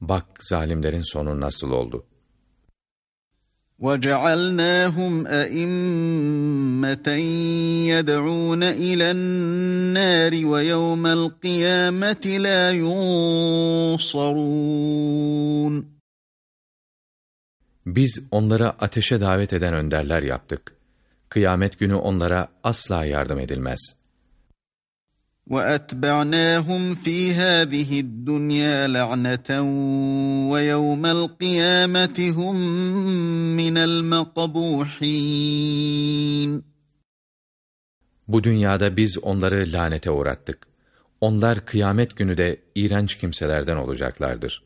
Bak zalimlerin sonu nasıl oldu.'' وَجَعَلْنَاهُمْ أَئِمَّةً يَدْعُونَ إِلَى النَّارِ وَيَوْمَ الْقِيَامَةِ لَا يُنصَرُونَ Biz onları ateşe davet eden önderler yaptık. Kıyamet günü onlara asla yardım edilmez.'' وَأَتْبَعْنَاهُمْ فِي هَذِهِ الدُّنْيَا لَعْنَةً وَيَوْمَ الْقِيَامَةِ هُمْ مِنَ الْمَقَبُوحِينَ Bu dünyada biz onları lanete uğrattık. Onlar kıyamet günü de iğrenç kimselerden olacaklardır.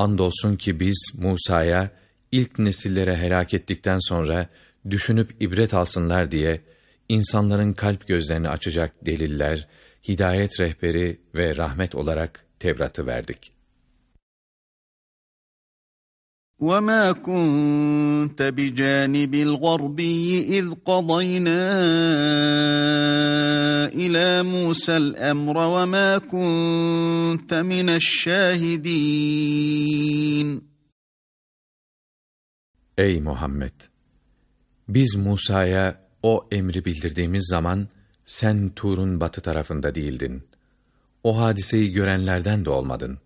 Andolsun ki biz Musa'ya ilk nesillere helak ettikten sonra düşünüp ibret alsınlar diye insanların kalp gözlerini açacak deliller, hidayet rehberi ve rahmet olarak Tevrat'ı verdik. وَمَا كُنْتَ بِجَانِبِ الْغَرْبِيِّ إِذْ قَضَيْنَا إِلَى مُوسَى الْأَمْرَ وَمَا كُنْتَ مِنَ الشَّاهِدِينَ Ey Muhammed! Biz Musa'ya o emri bildirdiğimiz zaman sen Tur'un batı tarafında değildin. O hadiseyi görenlerden de olmadın.''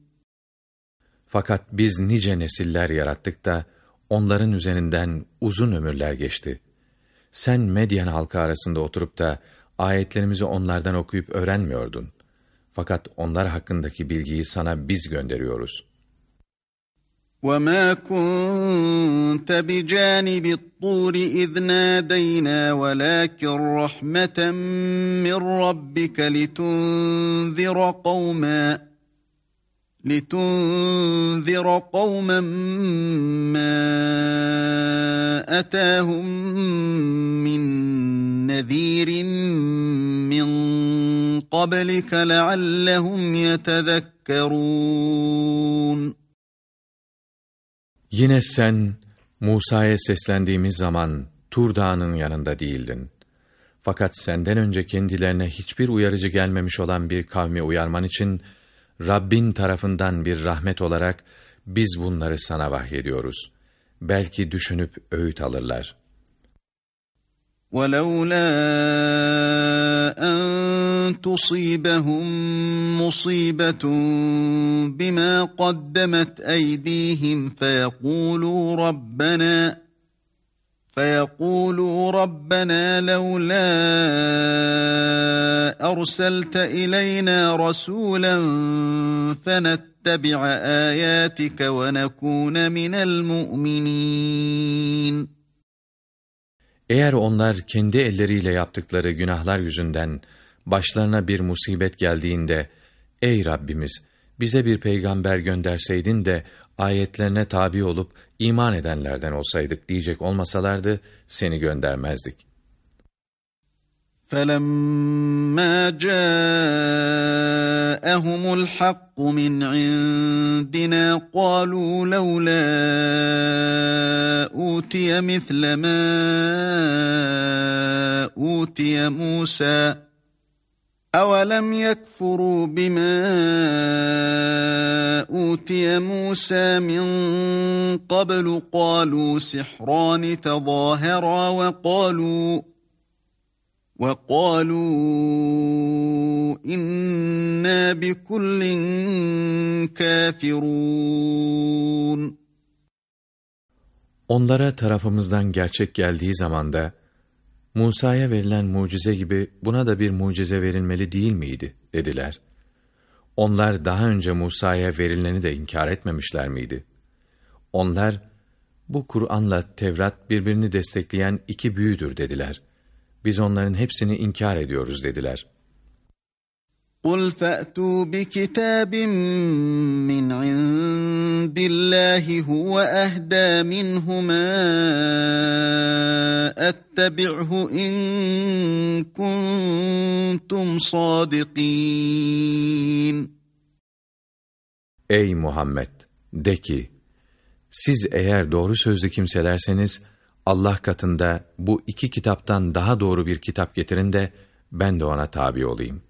Fakat biz nice nesiller yarattık da onların üzerinden uzun ömürler geçti. Sen Medyen halkı arasında oturup da ayetlerimizi onlardan okuyup öğrenmiyordun. Fakat onlar hakkındaki bilgiyi sana biz gönderiyoruz. وَمَا كُنْتَ بِجَانِبِ الطُّورِ إِذْ نَادَيْنَا وَلَكِنْ رَحْمَةً مِّن رَّبِّكَ لِتُنذِرَ قَوْمًا لِتُنْذِرَ قَوْمًا مَا أَتَاهُمْ مِنْ نَذ۪يرٍ مِنْ قَبْلِكَ لَعَلَّهُمْ يَتَذَكَّرُونَ Yine sen Musa'ya seslendiğimiz zaman Tur Dağı'nın yanında değildin. Fakat senden önce kendilerine hiçbir uyarıcı gelmemiş olan bir kavmi uyarman için Rabbin tarafından bir rahmet olarak biz bunları sana vahyediyoruz. Belki düşünüp öğüt alırlar. وَلَوْلَا أَن تُصِيبَهُم مُّصِيبَةٌ بِمَا قَدَّمَتْ أَيْدِيهِمْ فَيَقُولُوا رَبَّنَا فيقولوا ربنا لولا ارسلت الينا رسولا فنتبع اياتك ونكون من المؤمنين Eğer onlar kendi elleriyle yaptıkları günahlar yüzünden başlarına bir musibet geldiğinde ey Rabbimiz bize bir peygamber gönderseydin de ayetlerine tabi olup iman edenlerden olsaydık diyecek olmasalardı seni göndermezdik. فَلَمَّا جَاءَهُمُ الْحَقُّ مِنْ عِنْدِنَا قَالُوا لَوْلَا أُوتِيَ مِثْلَ مَا أُوتِيَ مُوسَى أَوَلَمْ يَكْفُرُوا بِمَا أُوتِيَ مُوسَى مِنْ قَبْلُ قَالُوا سِحْرَانِ تَظَاهَرَا وَقَالُوا وَقَالُوا إِنَّا بِكُلٍّ كَافِرُونَ Onlara tarafımızdan gerçek geldiği zaman da Musa'ya verilen mucize gibi buna da bir mucize verilmeli değil miydi? dediler. Onlar daha önce Musa'ya verileni de inkar etmemişler miydi? Onlar, bu Kur'an'la Tevrat birbirini destekleyen iki büyüdür dediler. Biz onların hepsini inkar ediyoruz dediler.'' قُلْ فَأْتُوا بِكِتَابٍ مِّنْ عِندِ اللَّهِ هُوَ أَهْدَى مِنْهُمَا أَتَّبِعْهُ إِن كُنتُمْ صَادِقِينَ Ey Muhammed! De ki, siz eğer doğru sözlü kimselerseniz, Allah katında bu iki kitaptan daha doğru bir kitap getirin de, ben de ona tabi olayım.''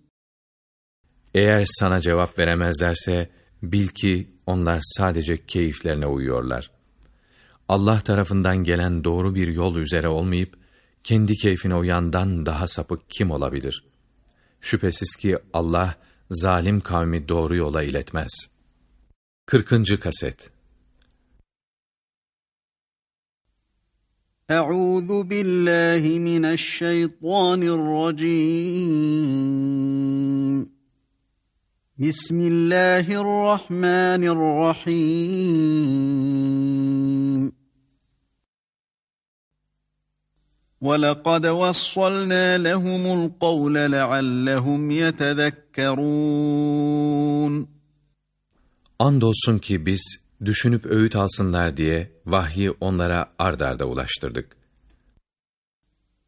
Eğer sana cevap veremezlerse, bil ki onlar sadece keyiflerine uyuyorlar. Allah tarafından gelen doğru bir yol üzere olmayıp, kendi keyfine uyandan daha sapık kim olabilir? Şüphesiz ki Allah, zalim kavmi doğru yola iletmez. 40. Kaset Euzu billahi mineşşeytanirracim Bismillahirrahmanirrahim. وَلَقَدْ وَصَّلْنَا لَهُمُ الْقَوْلَ لَعَلَّهُمْ يَتَذَكَّرُونَ Andolsun ki biz düşünüp öğüt alsınlar diye vahyi onlara ard arda ulaştırdık.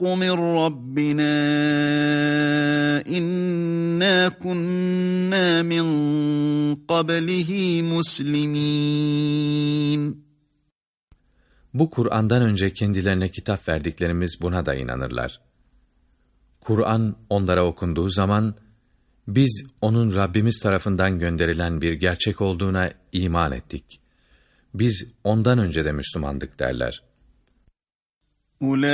min rabbina inna kunna min qablihi muslimin. Bu Kur'an'dan önce kendilerine kitap verdiklerimiz buna da inanırlar. Kur'an onlara okunduğu zaman biz onun Rabbimiz tarafından gönderilen bir gerçek olduğuna iman ettik. Biz ondan önce de Müslümandık derler.'' أولئك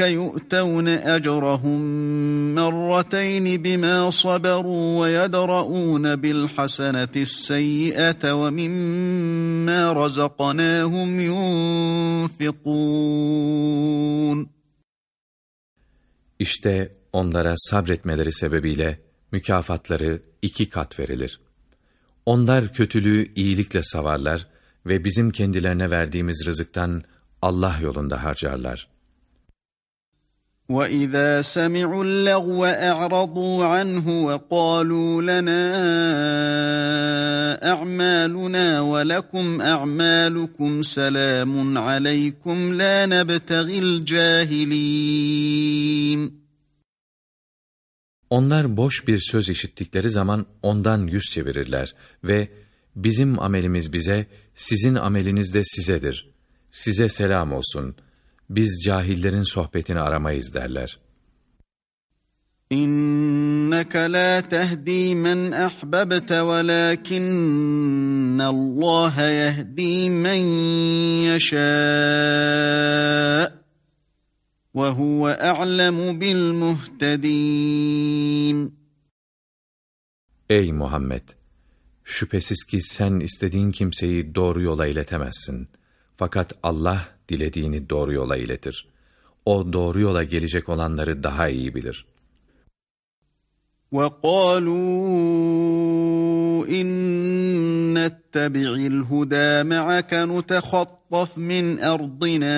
يؤتون أجرهم مرتين بما صبروا ويدرؤون بالحسنة السيئة ومما رزقناهم ينفقون İşte onlara sabretmeleri sebebiyle mükafatları iki kat verilir. Onlar kötülüğü iyilikle savarlar ve bizim kendilerine verdiğimiz rızıktan Allah yolunda harcarlar. وَإِذَا سَمِعُوا اللَّغْوَ أَعْرَضُوا عَنْهُ وَقَالُوا لَنَا أَعْمَالُنَا وَلَكُمْ أَعْمَالُكُمْ سَلَامٌ عَلَيْكُمْ لَا نَبْتَغِي الْجَاهِلِينَ Onlar boş bir söz işittikleri zaman ondan yüz çevirirler ve bizim amelimiz bize, sizin ameliniz de sizedir. size selam olsun. Biz cahillerin sohbetini aramayız derler. İnneke la tehdi men ahbabte velakinne Allah yehdi men yeşâ. Ve huve a'lemu bil muhtedin. Ey Muhammed! Şüphesiz ki sen istediğin kimseyi doğru yola iletemezsin.'' Fakat Allah dilediğini doğru yola iletir. O doğru yola gelecek olanları daha iyi bilir. وَقَالُوا إِنَّ نَتَّبِعِ الْهُدَى مَعَكَ نُتَخَطَّفْ مِنْ أَرْضِنَا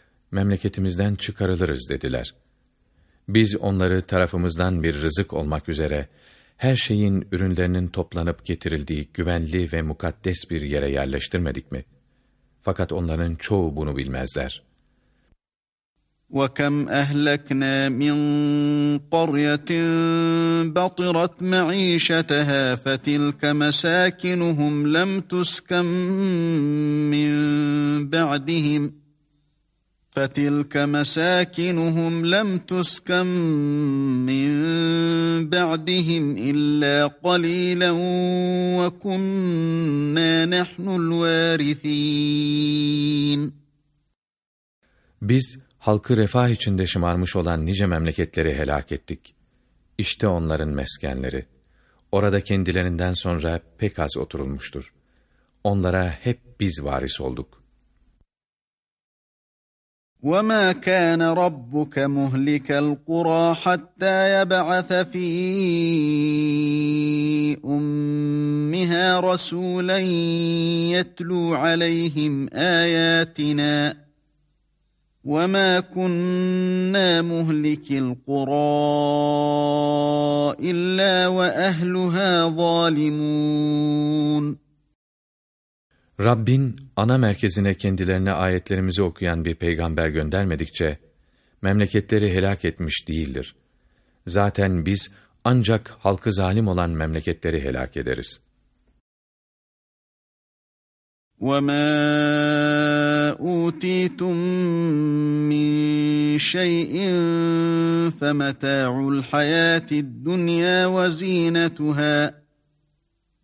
memleketimizden çıkarılırız dediler. Biz onları tarafımızdan bir rızık olmak üzere, her şeyin ürünlerinin toplanıp getirildiği güvenli ve mukaddes bir yere yerleştirmedik mi? Fakat onların çoğu bunu bilmezler. وَكَمْ أَهْلَكْنَا مِنْ قَرْيَةٍ بَطِرَتْ مَعِيشَتَهَا فَتِلْكَ مَسَاكِنُهُمْ لَمْ تُسْكَنْ مِنْ بَعْدِهِمْ فَتِلْكَ مَسَاكِنُهُمْ لَمْ تُسْكَنْ مِنْ بَعْدِهِمْ إِلَّا قَلِيلًا وَكُنَّا نَحْنُ الْوَارِثِينَ Biz halkı refah içinde şımarmış olan nice memleketleri helak ettik. İşte onların meskenleri. Orada kendilerinden sonra pek az oturulmuştur. Onlara hep biz varis olduk. وَمَا كَانَ رَبُّكَ مُهْلِكَ الْقُرَى حَتَّى يَبْعَثَ فِي أُمِّهَا رَسُولًا يَتْلُو عَلَيْهِمْ آيَاتِنَا وَمَا كُنَّا مُهْلِكِ الْقُرَى إِلَّا وَأَهْلُهَا ظَالِمُونَ Rabbin ana merkezine kendilerine ayetlerimizi okuyan bir peygamber göndermedikçe memleketleri helak etmiş değildir. Zaten biz ancak halkı zalim olan memleketleri helak ederiz. وَمَا أُوتِيتُم مِّن شَيْءٍ فَمَتَاعُ الْحَيَاةِ الدُّنْيَا وَزِينَتُهَا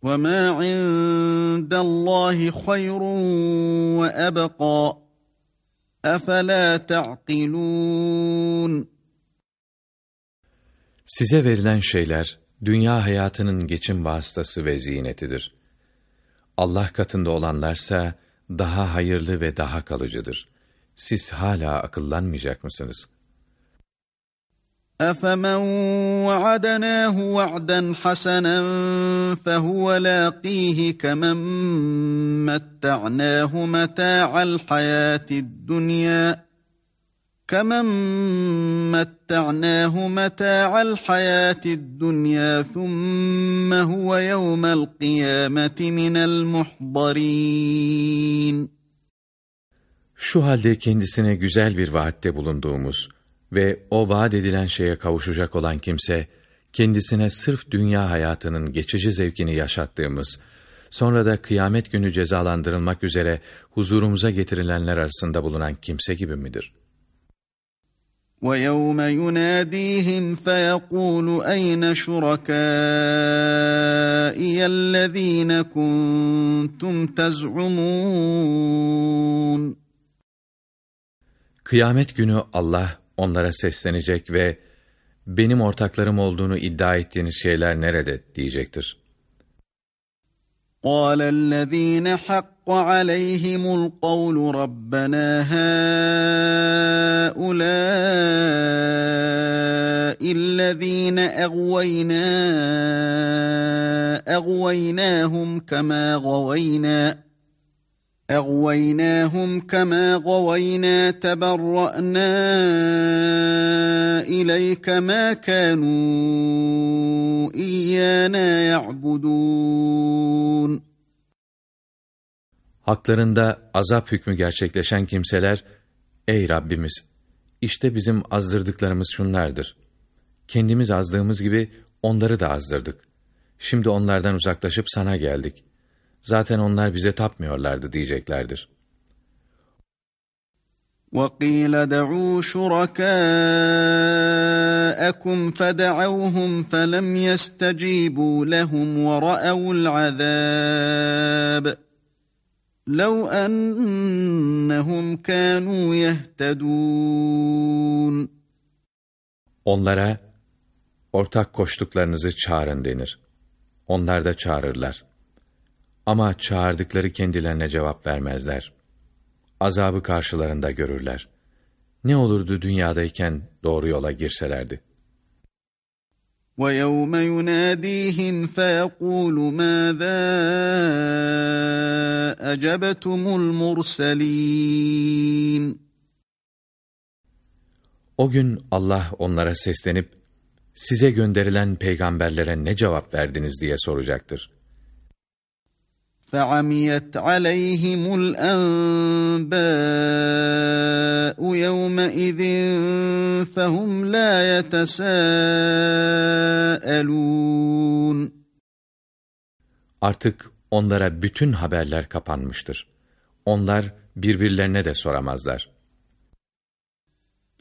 وَمَا عِندَ اللّٰهِ خَيْرٌ وَأَبْقَى أَفَلَا تَعْقِلُونَ Size verilen şeyler, dünya hayatının geçim vasıtası ve ziynetidir. Allah katında olanlarsa, daha hayırlı ve daha kalıcıdır. Siz hala akıllanmayacak mısınız?' أفمن وعدناه وعدا حسنا فهو لاقيه كمن متعناه متاع الحياة الدنيا كمن متعناه متاع الحياة الدنيا ثم هو يوم القيامة من المحضرين Şu halde kendisine güzel bir vaatte bulunduğumuz ve o vaat edilen şeye kavuşacak olan kimse, kendisine sırf dünya hayatının geçici zevkini yaşattığımız, sonra da kıyamet günü cezalandırılmak üzere huzurumuza getirilenler arasında bulunan kimse gibi midir? وَيَوْمَ يُنَادِيهِمْ فَيَقُولُ أَيْنَ شُرَكَائِيَ الَّذ۪ينَ كُنْتُمْ تَزْعُمُونَ Kıyamet günü Allah onlara seslenecek ve benim ortaklarım olduğunu iddia ettiğiniz şeyler nerede diyecektir. قال الذين حق عليهم القول ربنا هؤلاء الذين أغوينا أغويناهم كما غوينا اغويناهم كما غوينا تبرانا اليك ما كانوا ايانا يعبدون Haklarında azap hükmü gerçekleşen kimseler, Ey Rabbimiz! işte bizim azdırdıklarımız şunlardır. Kendimiz azdığımız gibi onları da azdırdık. Şimdi onlardan uzaklaşıp sana geldik. Zaten onlar bize tapmıyorlardı diyeceklerdir. وَقِيلَ دَعُوا شُرَكَاءَكُمْ فَدَعَوْهُمْ فَلَمْ يَسْتَجِيبُوا لَهُمْ وَرَأَوُا الْعَذَابَ لَوْ أَنَّهُمْ كَانُوا يَهْتَدُونَ Onlara, ortak koştuklarınızı çağırın denir. Onlar da çağırırlar. Ama çağırdıkları kendilerine cevap vermezler. Azabı karşılarında görürler. Ne olurdu dünyadayken doğru yola girselerdi. وَيَوْمَ يُنَادِيهِمْ فَيَقُولُ مَاذَا أَجَبْتُمُ الْمُرْسَلِينَ O gün Allah onlara seslenip, size gönderilen peygamberlere ne cevap verdiniz diye soracaktır. فَعَمِيَتْ عَلَيْهِمُ الْأَنْبَاءُ يَوْمَئِذٍ فَهُمْ لَا يَتَسَاءَلُونَ Artık onlara bütün haberler kapanmıştır. Onlar birbirlerine de soramazlar.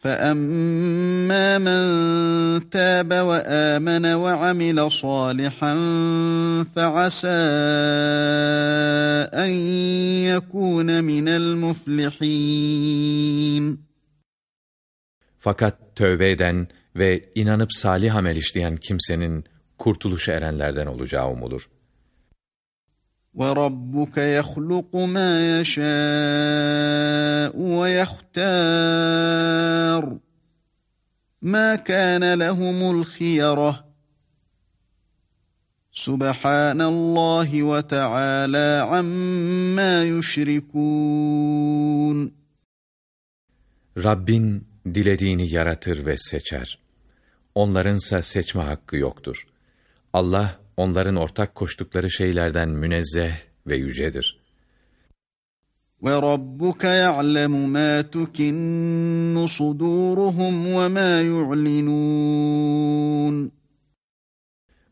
فَأَمَّا مَنْ تَابَ وَآمَنَ وَعَمِلَ صَالِحًا فَعَسَى أَنْ يَكُونَ مِنَ الْمُفْلِحِينَ Fakat tövbe eden ve inanıp salih amel işleyen kimsenin kurtuluşa erenlerden olacağı umulur. وَرَبُّكَ يَخْلُقُ مَا يَشَاءُ وَيَخْتَارُ مَا كَانَ لَهُمُ الْخِيَرَةُ سُبْحَانَ اللّٰهِ وَتَعَالَى عَمَّا يُشْرِكُونَ Rabbin dilediğini yaratır ve seçer. Onlarınsa seçme hakkı yoktur. Allah onların ortak koştukları şeylerden münezzeh ve yücedir. وَرَبُّكَ يَعْلَمُ مَا تُكِنُّ صُدُورُهُمْ وَمَا يُعْلِنُونَ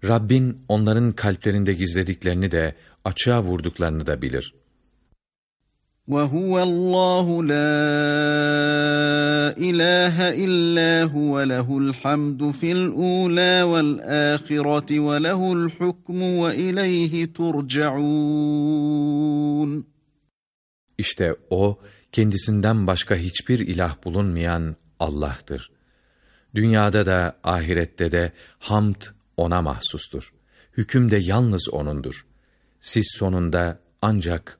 Rabbin onların kalplerinde gizlediklerini de açığa vurduklarını da bilir. وَهُوَ اللّٰهُ لَا إِلَٰهَ إِلَّا هُوَ لَهُ الْحَمْدُ فِي الْأُولَى وَالْآخِرَةِ وَلَهُ الْحُكْمُ وَإِلَيْهِ تُرْجَعُونَ İşte O, kendisinden başka hiçbir ilah bulunmayan Allah'tır. Dünyada da ahirette de hamd O'na mahsustur. Hüküm de yalnız O'nundur. Siz sonunda ancak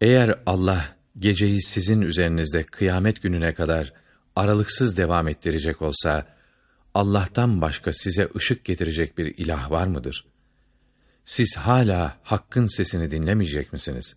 Eğer Allah geceyi sizin üzerinizde kıyamet gününe kadar aralıksız devam ettirecek olsa, Allah'tan başka size ışık getirecek bir ilah var mıdır? Siz hala hakkın sesini dinlemeyecek misiniz?'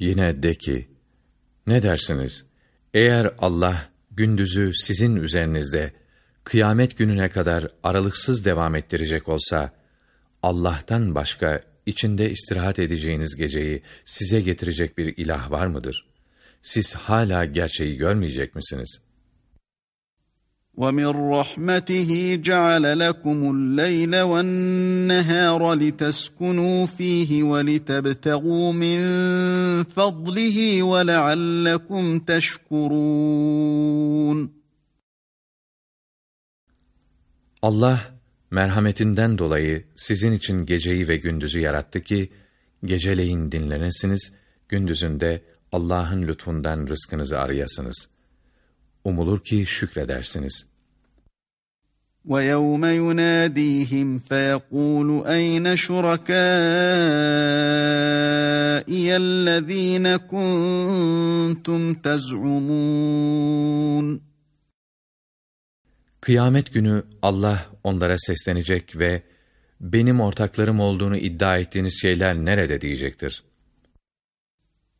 Yine de ki, ne dersiniz? Eğer Allah gündüzü sizin üzerinizde kıyamet gününe kadar aralıksız devam ettirecek olsa, Allah'tan başka içinde istirahat edeceğiniz geceyi size getirecek bir ilah var mıdır? Siz hala gerçeği görmeyecek misiniz?'' وَمِنْ رَحْمَتِهِ جَعَلَ لَكُمُ اللَّيْلَ وَالنَّهَارَ لِتَسْكُنُوا فِيهِ وَلِتَبْتَغُوا مِنْ فَضْلِهِ وَلَعَلَّكُمْ تَشْكُرُونَ Allah merhametinden dolayı sizin için geceyi ve gündüzü yarattı ki geceleyin dinlenesiniz, gündüzünde Allah'ın lütfundan rızkınızı arayasınız. Umulur ki şükredersiniz. وَيَوْمَ يُنَادِيهِمْ فَيَقُولُ أَيْنَ شُرَكَائِيَ الَّذ۪ينَ كُنْتُمْ تَزْعُمُونَ Kıyamet günü Allah onlara seslenecek ve benim ortaklarım olduğunu iddia ettiğiniz şeyler nerede diyecektir.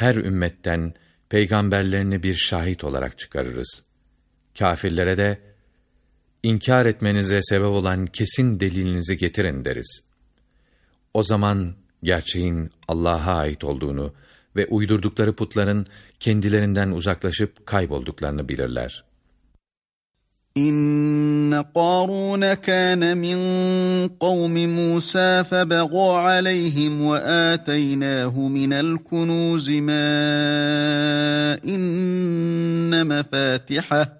her ümmetten peygamberlerini bir şahit olarak çıkarırız. Kafirlere de, inkar etmenize sebep olan kesin delilinizi getirin deriz. O zaman gerçeğin Allah'a ait olduğunu ve uydurdukları putların kendilerinden uzaklaşıp kaybolduklarını bilirler.'' إن قارون كان من قوم موسى فبغى عليهم وآتيناه من الكنوز ما إن مفاتحه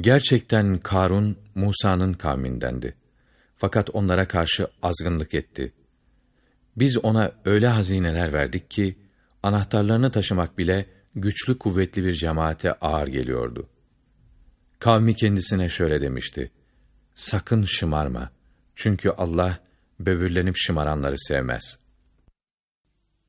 Gerçekten Karun Musa'nın kavmindendi. Fakat onlara karşı azgınlık etti. Biz ona öyle hazineler verdik ki anahtarlarını taşımak bile güçlü kuvvetli bir cemaate ağır geliyordu. Kavmi kendisine şöyle demişti: Sakın şımarma. Çünkü Allah böbürlenip şımaranları sevmez.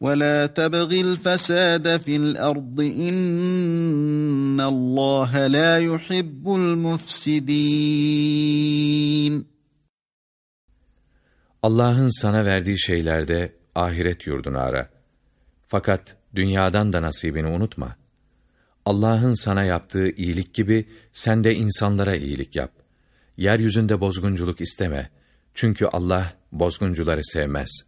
وَلَا تَبْغِ الْفَسَادَ فِي الْأَرْضِ اِنَّ اللّٰهَ لَا يُحِبُّ الْمُفْسِد۪ينَ Allah'ın sana verdiği şeylerde ahiret yurdunu ara. Fakat dünyadan da nasibini unutma. Allah'ın sana yaptığı iyilik gibi sen de insanlara iyilik yap. Yeryüzünde bozgunculuk isteme. Çünkü Allah bozguncuları sevmez.''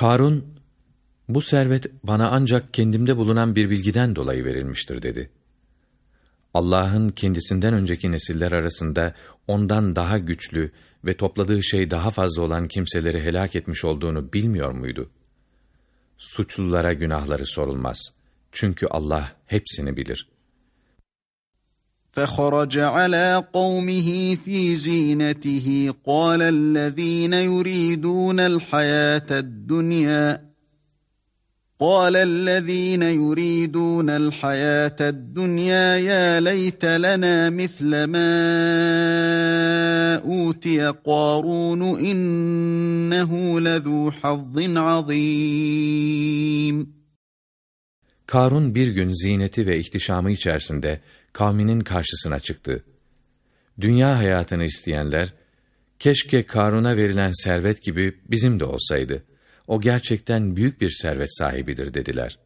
Karun, bu servet bana ancak kendimde bulunan bir bilgiden dolayı verilmiştir dedi. Allah'ın kendisinden önceki nesiller arasında ondan daha güçlü ve topladığı şey daha fazla olan kimseleri helak etmiş olduğunu bilmiyor muydu? Suçlulara günahları sorulmaz. Çünkü Allah hepsini bilir.'' فخرج على قومه في زينته. قال الذين يريدون الحياة الدنيا قال الذين يريدون الحياة الدنيا يا ليت لنا مثل ما أوتي قارون إنه لذو حظ عظيم. Karun bir gün ziyneti ve ihtişamı içerisinde kavminin karşısına çıktı. Dünya hayatını isteyenler, keşke Karun'a verilen servet gibi bizim de olsaydı. O gerçekten büyük bir servet sahibidir dediler.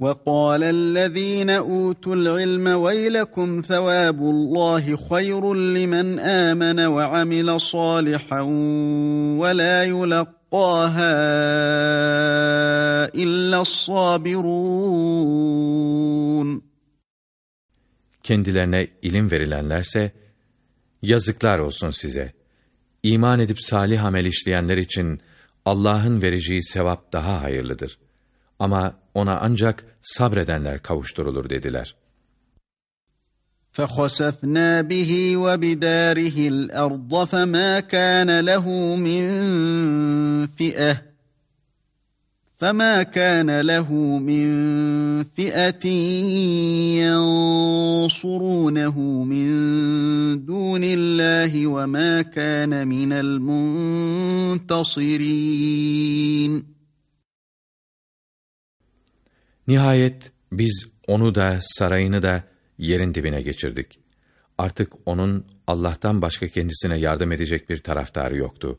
وَقَالَ الَّذ۪ينَ اُوتُوا الْعِلْمَ وَيْلَكُمْ ثَوَابُ اللّٰهِ خَيْرٌ لِمَنْ آمَنَ وَعَمِلَ صَالِحًا وَلَا يُلَقَّاهَا إِلَّا الصَّابِرُونَ kendilerine ilim verilenlerse, yazıklar olsun size. İman edip salih amel işleyenler için Allah'ın vereceği sevap daha hayırlıdır. Ama ona ancak sabredenler kavuşturulur dediler. فَخَسَفْنَا بِهِ وَبِدَارِهِ الْأَرْضَ فَمَا كَانَ لَهُ مِنْ فِئَةٍ فما كان له من فئة ينصرونه من دون الله وما كان من المنتصرين Nihayet biz onu da sarayını da yerin dibine geçirdik. Artık onun Allah'tan başka kendisine yardım edecek bir taraftarı yoktu.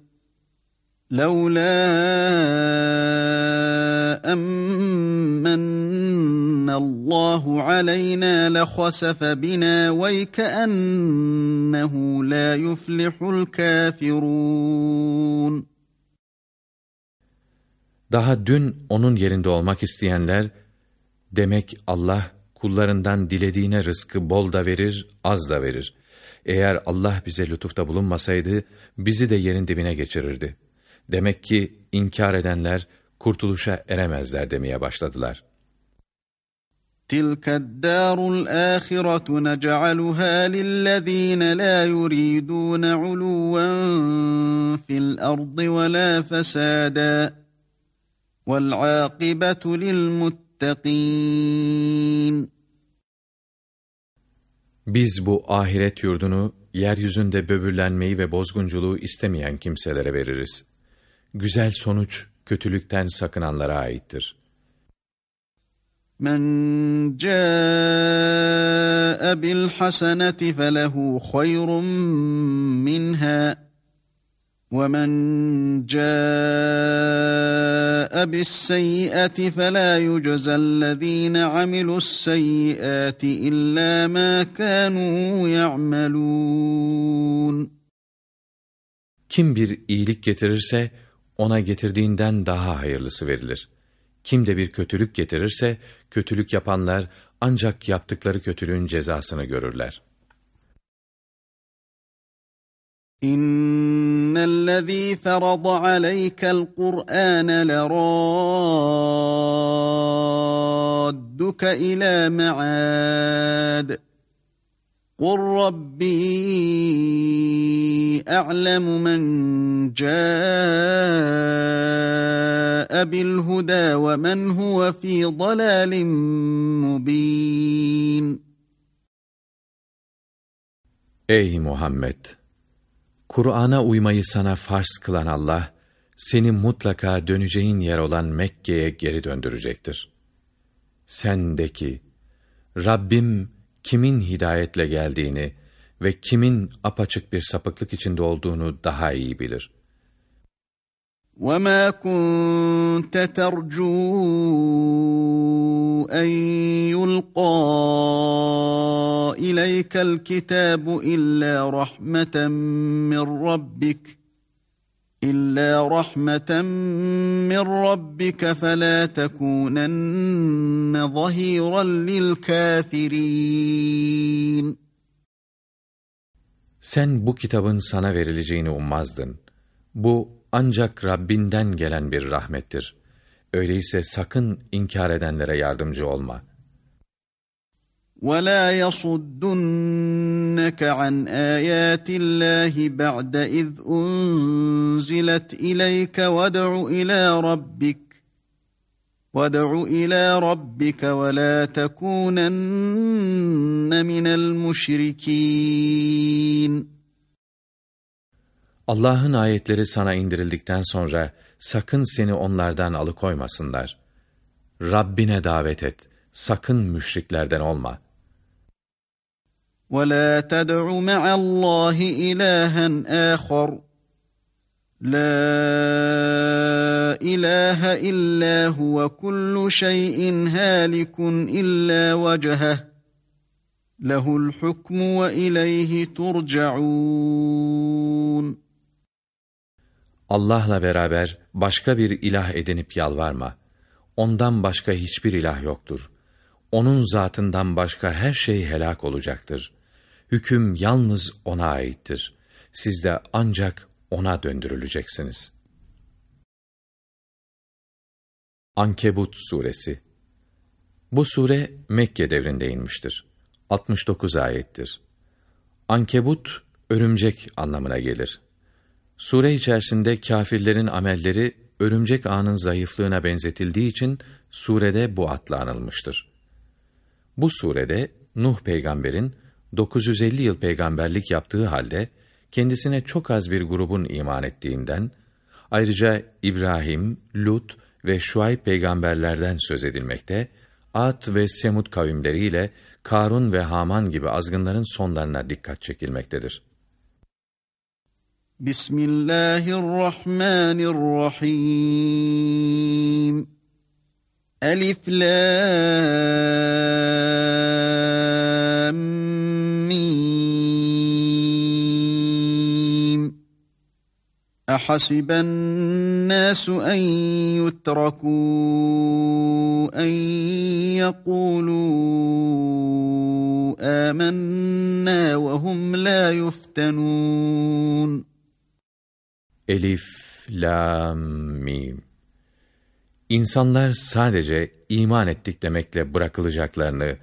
لَوْلَا أَمَّنَّ اللّٰهُ عَلَيْنَا لَخَسَفَ بِنَا وَيْكَأَنَّهُ لَا يُفْلِحُ الْكَافِرُونَ Daha dün onun yerinde olmak isteyenler, demek Allah kullarından dilediğine rızkı bol da verir, az da verir. Eğer Allah bize lütufta bulunmasaydı, bizi de yerin dibine geçirirdi. Demek ki inkar edenler kurtuluşa eremezler demeye başladılar. تِلْكَ الدَّارُ الْآخِرَةُ نَجْعَلُهَا لِلَّذ۪ينَ لَا يُرِيدُونَ عُلُوًّا فِي الْأَرْضِ وَلَا فَسَادًا وَالْعَاقِبَةُ لِلْمُتَّقِينَ Biz bu ahiret yurdunu yeryüzünde böbürlenmeyi ve bozgunculuğu istemeyen kimselere veririz. güzel sonuç kötülükten sakınanlara aittir. Men ca'e bil haseneti felehu hayrun minha ve وَمَنْ جَاءَ بِالسَّيِّئَةِ فَلَا يُجْزَى الَّذ۪ينَ عَمِلُوا السَّيِّئَاتِ اِلَّا مَا كَانُوا يَعْمَلُونَ Kim bir iyilik getirirse ona getirdiğinden daha hayırlısı verilir. Kim de bir kötülük getirirse, kötülük yapanlar ancak yaptıkları kötülüğün cezasını görürler. İnnellezî ferada aleykel Kur'âne lerâdduke ilâ me'âd. قُلْ رَبِّي أَعْلَمُ مَنْ جَاءَ بِالْهُدَى وَمَنْ هُوَ فِي ضَلَالٍ مُبِينٍ Ey Muhammed! Kur'an'a uymayı sana farz kılan Allah, seni mutlaka döneceğin yer olan Mekke'ye geri döndürecektir. Sen de ki, Rabbim, kimin hidayetle geldiğini ve kimin apaçık bir sapıklık içinde olduğunu daha iyi bilir. وَمَا كُنْتَ تَرْجُو أَنْ يُلْقَى إِلَيْكَ الْكِتَابُ إِلَّا رَحْمَةً مِّنْ رَبِّكَ İlla rahmeten min rabbike fela tekunenne zahiran lil kafirin. Sen bu kitabın sana verileceğini ummazdın. Bu ancak Rabbinden gelen bir rahmettir. Öyleyse sakın inkar edenlere yardımcı olma.'' وَلَا يَصُدُّنَّكَ عَنْ آيَاتِ اللّٰهِ بَعْدَ اِذْ اُنْزِلَتْ اِلَيْكَ وَدْعُ اِلَى رَبِّكَ وَدْعُ اِلَى رَبِّكَ وَلَا تَكُونَنَّ مِنَ الْمُشْرِكِينَ Allah'ın ayetleri sana indirildikten sonra sakın seni onlardan alıkoymasınlar. Rabbine davet et, sakın müşriklerden olma.'' ولا تدع مع الله إلها آخر لا إله إلا هو كل شيء هالك إلا وجهه له الحكم وإليه ترجعون Allah'la beraber başka bir ilah edinip yalvarma. Ondan başka hiçbir ilah yoktur. Onun zatından başka her şey helak olacaktır. Hüküm yalnız O'na aittir. Siz de ancak O'na döndürüleceksiniz. Ankebut Suresi Bu sure Mekke devrinde inmiştir. 69 ayettir. Ankebut, örümcek anlamına gelir. Sure içerisinde kâfirlerin amelleri örümcek ağının zayıflığına benzetildiği için surede bu adla anılmıştır. Bu surede Nuh peygamberin 950 yıl peygamberlik yaptığı halde kendisine çok az bir grubun iman ettiğinden ayrıca İbrahim, Lut ve Şuayb peygamberlerden söz edilmekte, Ad ve Semud kavimleriyle Karun ve Haman gibi azgınların sonlarına dikkat çekilmektedir. Bismillahirrahmanirrahim. Elif la أحسب الناس أن يتركوا أن يقولوا آمنا وهم لا يفتنون Elif, Lam, Mim İnsanlar sadece iman ettik demekle bırakılacaklarını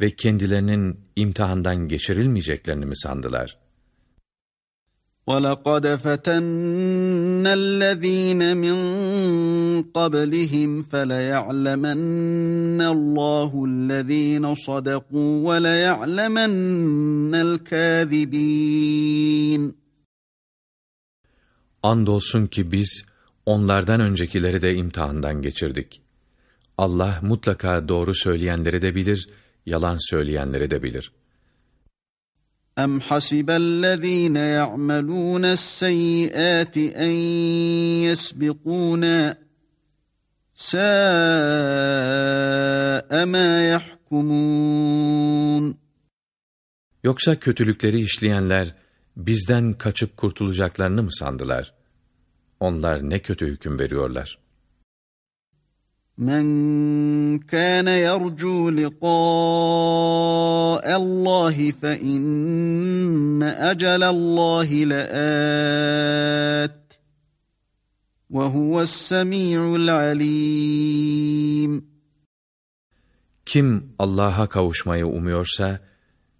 ve kendilerinin imtihandan geçirilmeyeceklerini mi sandılar? وَلَقَدْ فَتَنَّا الَّذ۪ينَ مِنْ قَبْلِهِمْ فَلَيَعْلَمَنَّ اللّٰهُ الَّذ۪ينَ صَدَقُوا وَلَيَعْلَمَنَّ الْكَاذِب۪ينَ Andolsun ki biz onlardan öncekileri de imtihandan geçirdik. Allah mutlaka doğru söyleyenleri de bilir, yalan söyleyenleri de bilir.'' أَمْ حَسِبَ الَّذ۪ينَ يَعْمَلُونَ السَّيِّئَاتِ اَنْ يَسْبِقُونَا سَاءَ مَا يَحْكُمُونَ Yoksa kötülükleri işleyenler bizden kaçıp kurtulacaklarını mı sandılar? Onlar ne kötü hüküm veriyorlar. Men kana yercu liqa'a Allah fe inne ecelallahi leat ve huves semi'ul alim. Kim Allah'a kavuşmayı umuyorsa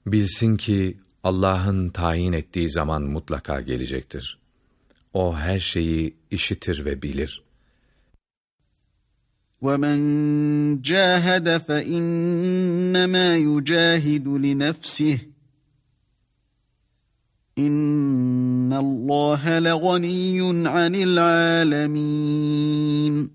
bilsin ki Allah'ın tayin ettiği zaman mutlaka gelecektir. O her şeyi işitir ve bilir. وَمَنْ جَاهَدَ فَإِنَّمَا يُجَاهِدُ لِنَفْسِهِ İnna Allah leganiyyun anil alamin.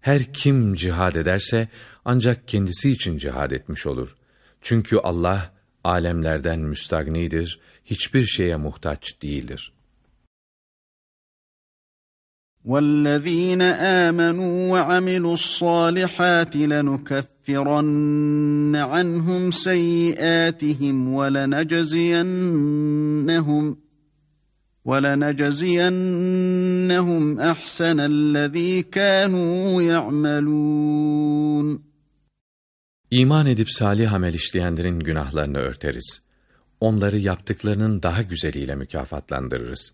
Her kim cihad ederse ancak kendisi için cihad etmiş olur. Çünkü Allah alemlerden müstagnidir, hiçbir şeye muhtaç değildir. وَالَّذ۪ينَ آمَنُوا وَعَمِلُوا الصَّالِحَاتِ لَنُكَفِّرَنَّ عَنْهُمْ سَيِّئَاتِهِمْ وَلَنَجْزِيَنَّهُمْ وَلَنَجْزِيَنَّهُمْ أَحْسَنَ الَّذ۪ي كَانُوا يَعْمَلُونَ İman edip salih amel işleyenlerin günahlarını örteriz. Onları yaptıklarının daha güzeliyle mükafatlandırırız.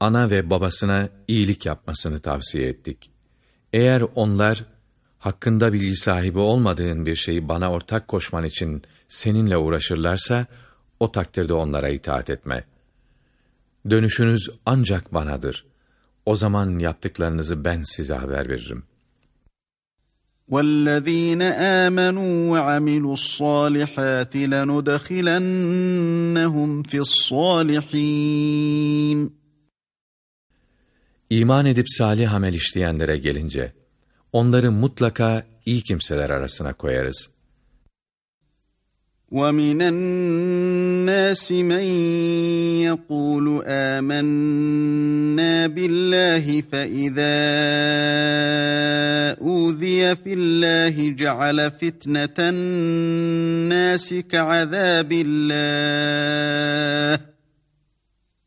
ana ve babasına iyilik yapmasını tavsiye ettik. Eğer onlar, hakkında bilgi sahibi olmadığın bir şeyi bana ortak koşman için seninle uğraşırlarsa, o takdirde onlara itaat etme. Dönüşünüz ancak banadır.'' O zaman yaptıklarınızı ben size haber veririm. وَالَّذ۪ينَ آمَنُوا وَعَمِلُوا الصَّالِحَاتِ لَنُدَخِلَنَّهُمْ فِي الصَّالِحِينَ İman edip salih amel işleyenlere gelince, onları mutlaka iyi kimseler arasına koyarız. وَمِنَ النَّاسِ مَنْ يَقُولُ آمَنَّا بِاللَّهِ فَإِذَا أُوذِيَ فِي اللَّهِ جَعَلَ فِتْنَةَ النَّاسِ كَعَذَابِ اللَّهِ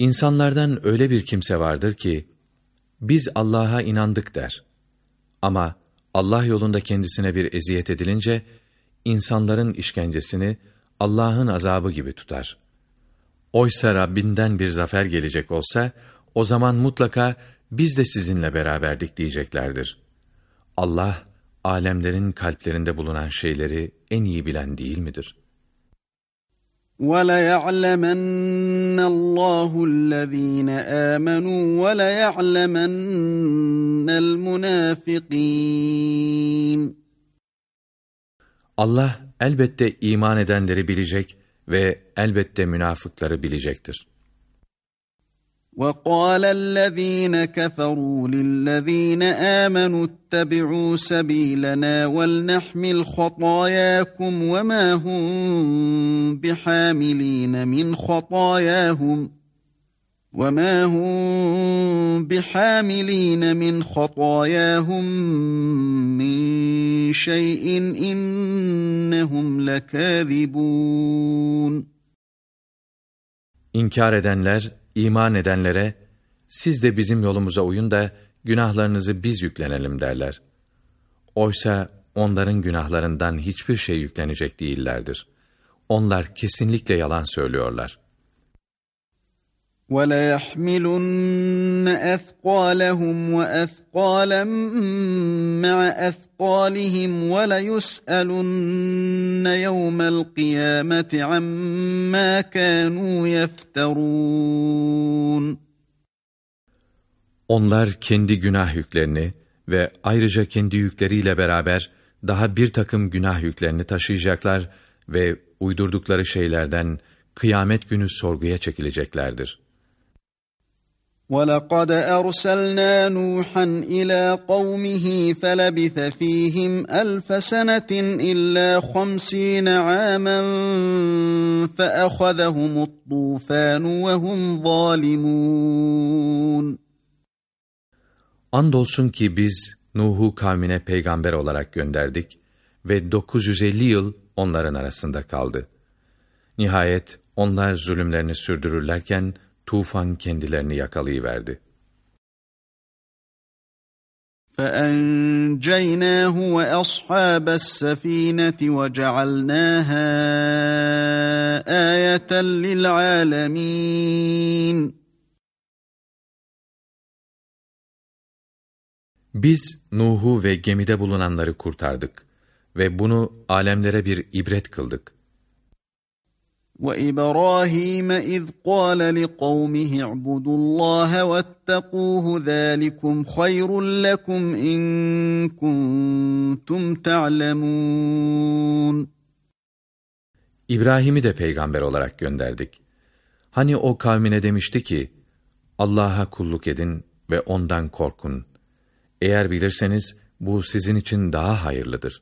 İnsanlardan öyle bir kimse vardır ki, biz Allah'a inandık der. Ama Allah yolunda kendisine bir eziyet edilince, insanların işkencesini Allah'ın azabı gibi tutar. Oysa Rabbinden bir zafer gelecek olsa, o zaman mutlaka biz de sizinle beraberdik diyeceklerdir. Allah, alemlerin kalplerinde bulunan şeyleri en iyi bilen değil midir?' وَلَيَعْلَمَنَّ اللّٰهُ الَّذ۪ينَ آمَنُوا وَلَيَعْلَمَنَّ الْمُنَافِقِينَ Allah elbette iman edenleri bilecek ve elbette münafıkları bilecektir. وَقَالَ الَّذ۪ينَ كَفَرُوا لِلَّذ۪ينَ آمَنُوا اتَّبِعُوا سَب۪يلَنَا وَلْنَحْمِلْ خَطَايَاكُمْ وَمَا هُمْ بِحَامِل۪ينَ مِنْ خَطَايَاهُمْ وَمَا هُمْ بِحَامِل۪ينَ مِنْ خَطَايَاهُمْ مِنْ شَيْءٍ إِنَّهُمْ لَكَاذِبُونَ. İnkar edenler, iman edenlere, siz de bizim yolumuza uyun da günahlarınızı biz yüklenelim derler. Oysa onların günahlarından hiçbir şey yüklenecek değillerdir. Onlar kesinlikle yalan söylüyorlar. وَلَيَحْمِلُنَّ أَثْقَالَهُمْ وَأَثْقَالًا مَعَ أَثْقَالِهِمْ وَلَيُسْأَلُنَّ يَوْمَ الْقِيَامَةِ عَمَّا كَانُوا يَفْتَرُونَ Onlar kendi günah yüklerini ve ayrıca kendi yükleriyle beraber daha bir takım günah yüklerini taşıyacaklar ve uydurdukları şeylerden kıyamet günü sorguya çekileceklerdir. وَلَقَدْ أَرْسَلْنَا نُوحًا إِلَى قَوْمِهِ فَلَبِثَ فِيهِمْ أَلْفَ سَنَةٍ إِلَّا خَمْسِينَ عَامًا فَأَخَذَهُمُ الطُّوفَانُ وَهُمْ ظَالِمُونَ Andolsun ki biz Nuh'u kavmine peygamber olarak gönderdik ve 950 yıl onların arasında kaldı. Nihayet onlar zulümlerini sürdürürlerken tufan kendilerini yakalayıverdi. فَأَنْجَيْنَاهُ وَأَصْحَابَ السَّفِينَةِ وَجَعَلْنَاهَا آيَةً لِلْعَالَمِينَ Biz Nuh'u ve gemide bulunanları kurtardık ve bunu alemlere bir ibret kıldık. وَإِبْرَاهِيمَ اِذْ قَالَ لِقَوْمِهِ اعْبُدُوا اللّٰهَ وَاتَّقُوهُ ذَٰلِكُمْ خَيْرٌ لَكُمْ اِنْ كُنْتُمْ تَعْلَمُونَ İbrahim'i de peygamber olarak gönderdik. Hani o kavmine demişti ki, Allah'a kulluk edin ve ondan korkun. Eğer bilirseniz bu sizin için daha hayırlıdır.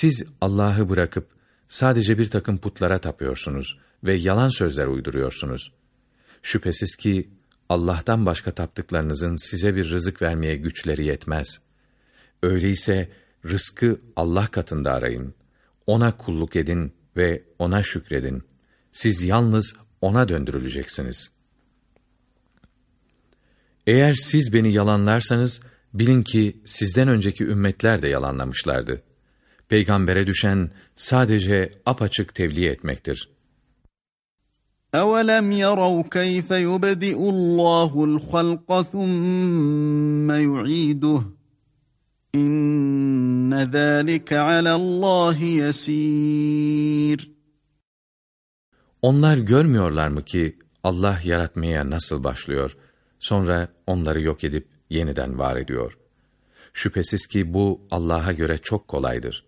Siz Allah'ı bırakıp sadece bir takım putlara tapıyorsunuz ve yalan sözler uyduruyorsunuz. Şüphesiz ki Allah'tan başka taptıklarınızın size bir rızık vermeye güçleri yetmez. Öyleyse rızkı Allah katında arayın. Ona kulluk edin ve ona şükredin. Siz yalnız ona döndürüleceksiniz. Eğer siz beni yalanlarsanız bilin ki sizden önceki ümmetler de yalanlamışlardı Peygambere düşen sadece apaçık tebliğ etmektir. أَوَلَمْ يَرَوْا كَيْفَ يُبَدِئُ اللّٰهُ الْخَلْقَ ثُمَّ يُعِيدُهُ إِنَّ ذَٰلِكَ عَلَى اللّٰهِ يَس۪يرٌ Onlar görmüyorlar mı ki Allah yaratmaya nasıl başlıyor, sonra onları yok edip yeniden var ediyor. Şüphesiz ki bu Allah'a göre çok kolaydır.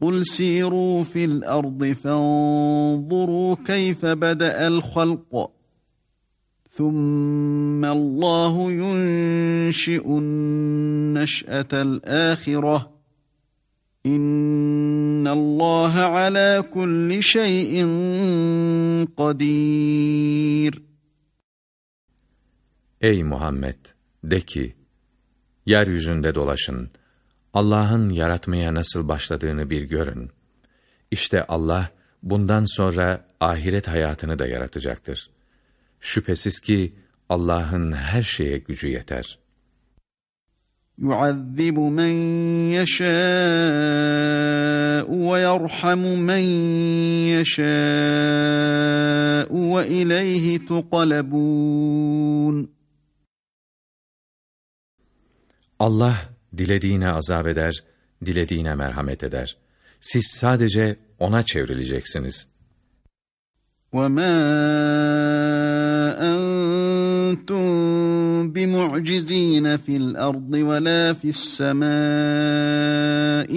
قل سيروا في الأرض فانظروا كيف بدأ الخلق ثم الله ينشئ النشأة الآخرة إن الله على كل شيء قدير Ey Muhammed! De ki, yeryüzünde dolaşın, Allah'ın yaratmaya nasıl başladığını bir görün. İşte Allah bundan sonra ahiret hayatını da yaratacaktır. Şüphesiz ki Allah'ın her şeye gücü yeter. يُعَذِّبُ مَنْ يَشَاءُ وَيَرْحَمُ مَنْ يَشَاءُ وَإِلَيْهِ تُقَلَبُونَ Allah dilediğine azap eder, dilediğine merhamet eder. Siz sadece ona çevrileceksiniz. وَمَا أَنْتُمْ بِمُعْجِزِينَ فِي الْأَرْضِ وَلَا فِي السَّمَاءِ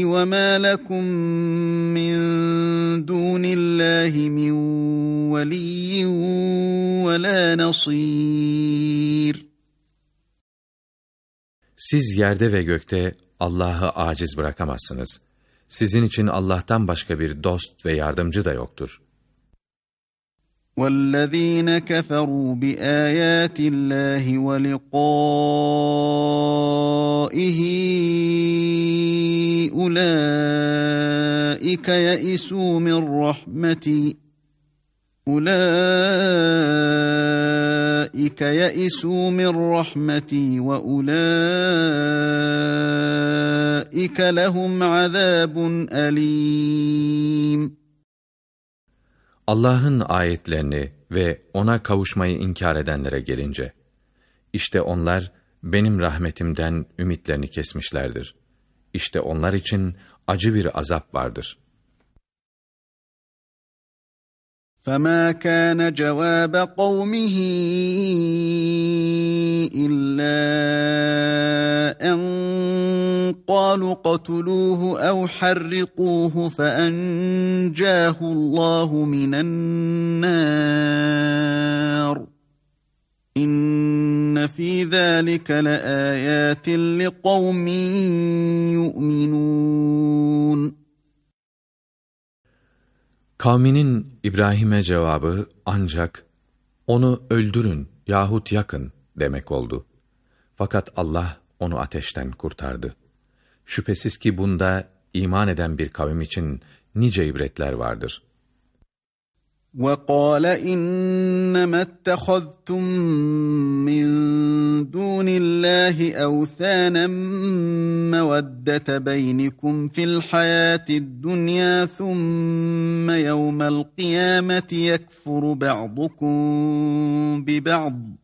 وَمَا لَكُمْ مِنْ دُونِ اللّٰهِ مِنْ وَلِيٍّ وَلَا نَصِيرٍ Siz yerde ve gökte Allah'ı aciz bırakamazsınız. Sizin için Allah'tan başka bir dost ve yardımcı da yoktur. وَالَّذ۪ينَ كَفَرُوا بِآيَاتِ اللّٰهِ وَلِقَائِهِ اُولَٰئِكَ يَئِسُوا مِنْ رَحْمَتِي اُولَٰئِكَ يَئِسُوا مِنْ رَحْمَتِي وَاُولَٰئِكَ لَهُمْ عَذَابٌ أَلِيمٌ Allah'ın ayetlerini ve ona kavuşmayı inkar edenlere gelince, işte onlar benim rahmetimden ümitlerini kesmişlerdir. İşte onlar için acı bir azap vardır.'' فما كان جواب قومه الا ان قالوا قتلوه أو حرقوه فانجاه الله من النار ان في ذلك لايات لقوم يؤمنون Kavminin İbrahim'e cevabı ancak onu öldürün yahut yakın demek oldu. Fakat Allah onu ateşten kurtardı. Şüphesiz ki bunda iman eden bir kavim için nice ibretler vardır.'' وقال إنما اتخذتم من دون الله أوثانا مودة بينكم في الحياة الدنيا ثم يوم القيامة يكفر بعضكم ببعض.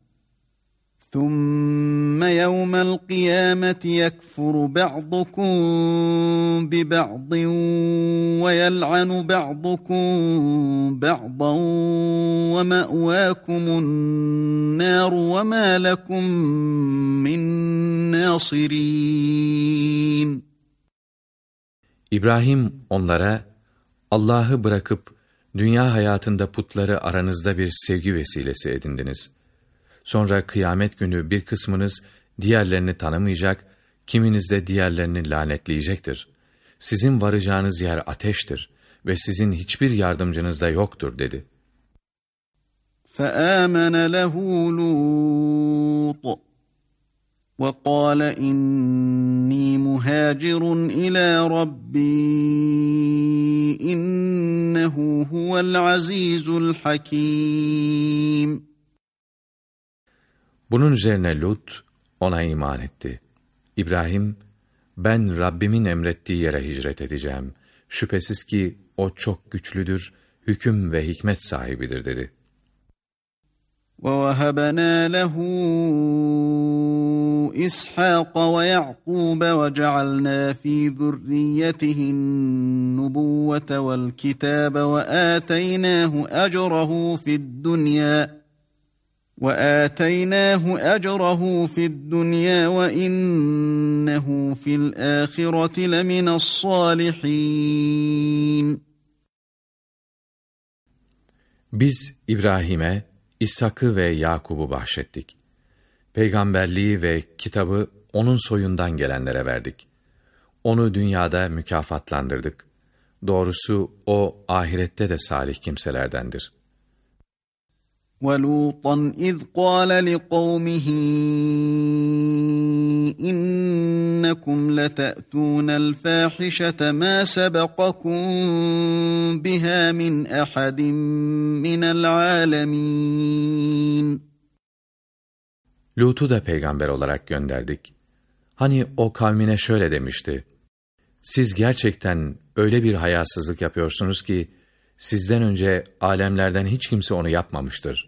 ثم يوم القيامة يكفر بعضكم ببعض ويلعن بعضكم بعضا ومأواكم النار وما لكم من ناصرين İbrahim onlara Allah'ı bırakıp dünya hayatında putları aranızda bir sevgi vesilesi edindiniz.'' Sonra kıyamet günü bir kısmınız diğerlerini tanımayacak, kiminiz de diğerlerini lanetleyecektir. Sizin varacağınız yer ateştir ve sizin hiçbir yardımcınız da yoktur dedi. فَآمَنَ لَهُ لُوطٌ وَقَالَ إِنِّي مُهَاجِرٌ إِلَى رَبِّي إِنَّهُ هُوَ الْعَزِيزُ الْحَكِيمُ bunun üzerine Lut ona iman etti. İbrahim, ben Rabbimin emrettiği yere hicret edeceğim. Şüphesiz ki o çok güçlüdür, hüküm ve hikmet sahibidir dedi. وَوَهَبَنَا لَهُ إِسْحَاقَ وَيَعْقُوبَ وَجَعَلْنَا فِي ذُرِّيَّتِهِ النُّبُوَّةَ وَالْكِتَابَ وَآتَيْنَاهُ أَجْرَهُ فِي الدُّنْيَا وَآتَيْنَاهُ أَجْرَهُ فِي الدُّنْيَا وَإِنَّهُ فِي الْآخِرَةِ لَمِنَ الصَّالِحِينَ Biz İbrahim'e İshak'ı ve Yakub'u bahşettik. Peygamberliği ve kitabı onun soyundan gelenlere verdik. Onu dünyada mükafatlandırdık. Doğrusu o ahirette de salih kimselerdendir.'' ولوطا اذ قال لقومه انكم لتاتون الفاحشه ما سبقكم بها من احد من العالمين Lut'u da peygamber olarak gönderdik. Hani o kavmine şöyle demişti. Siz gerçekten öyle bir hayasızlık yapıyorsunuz ki, Sizden önce alemlerden hiç kimse onu yapmamıştır.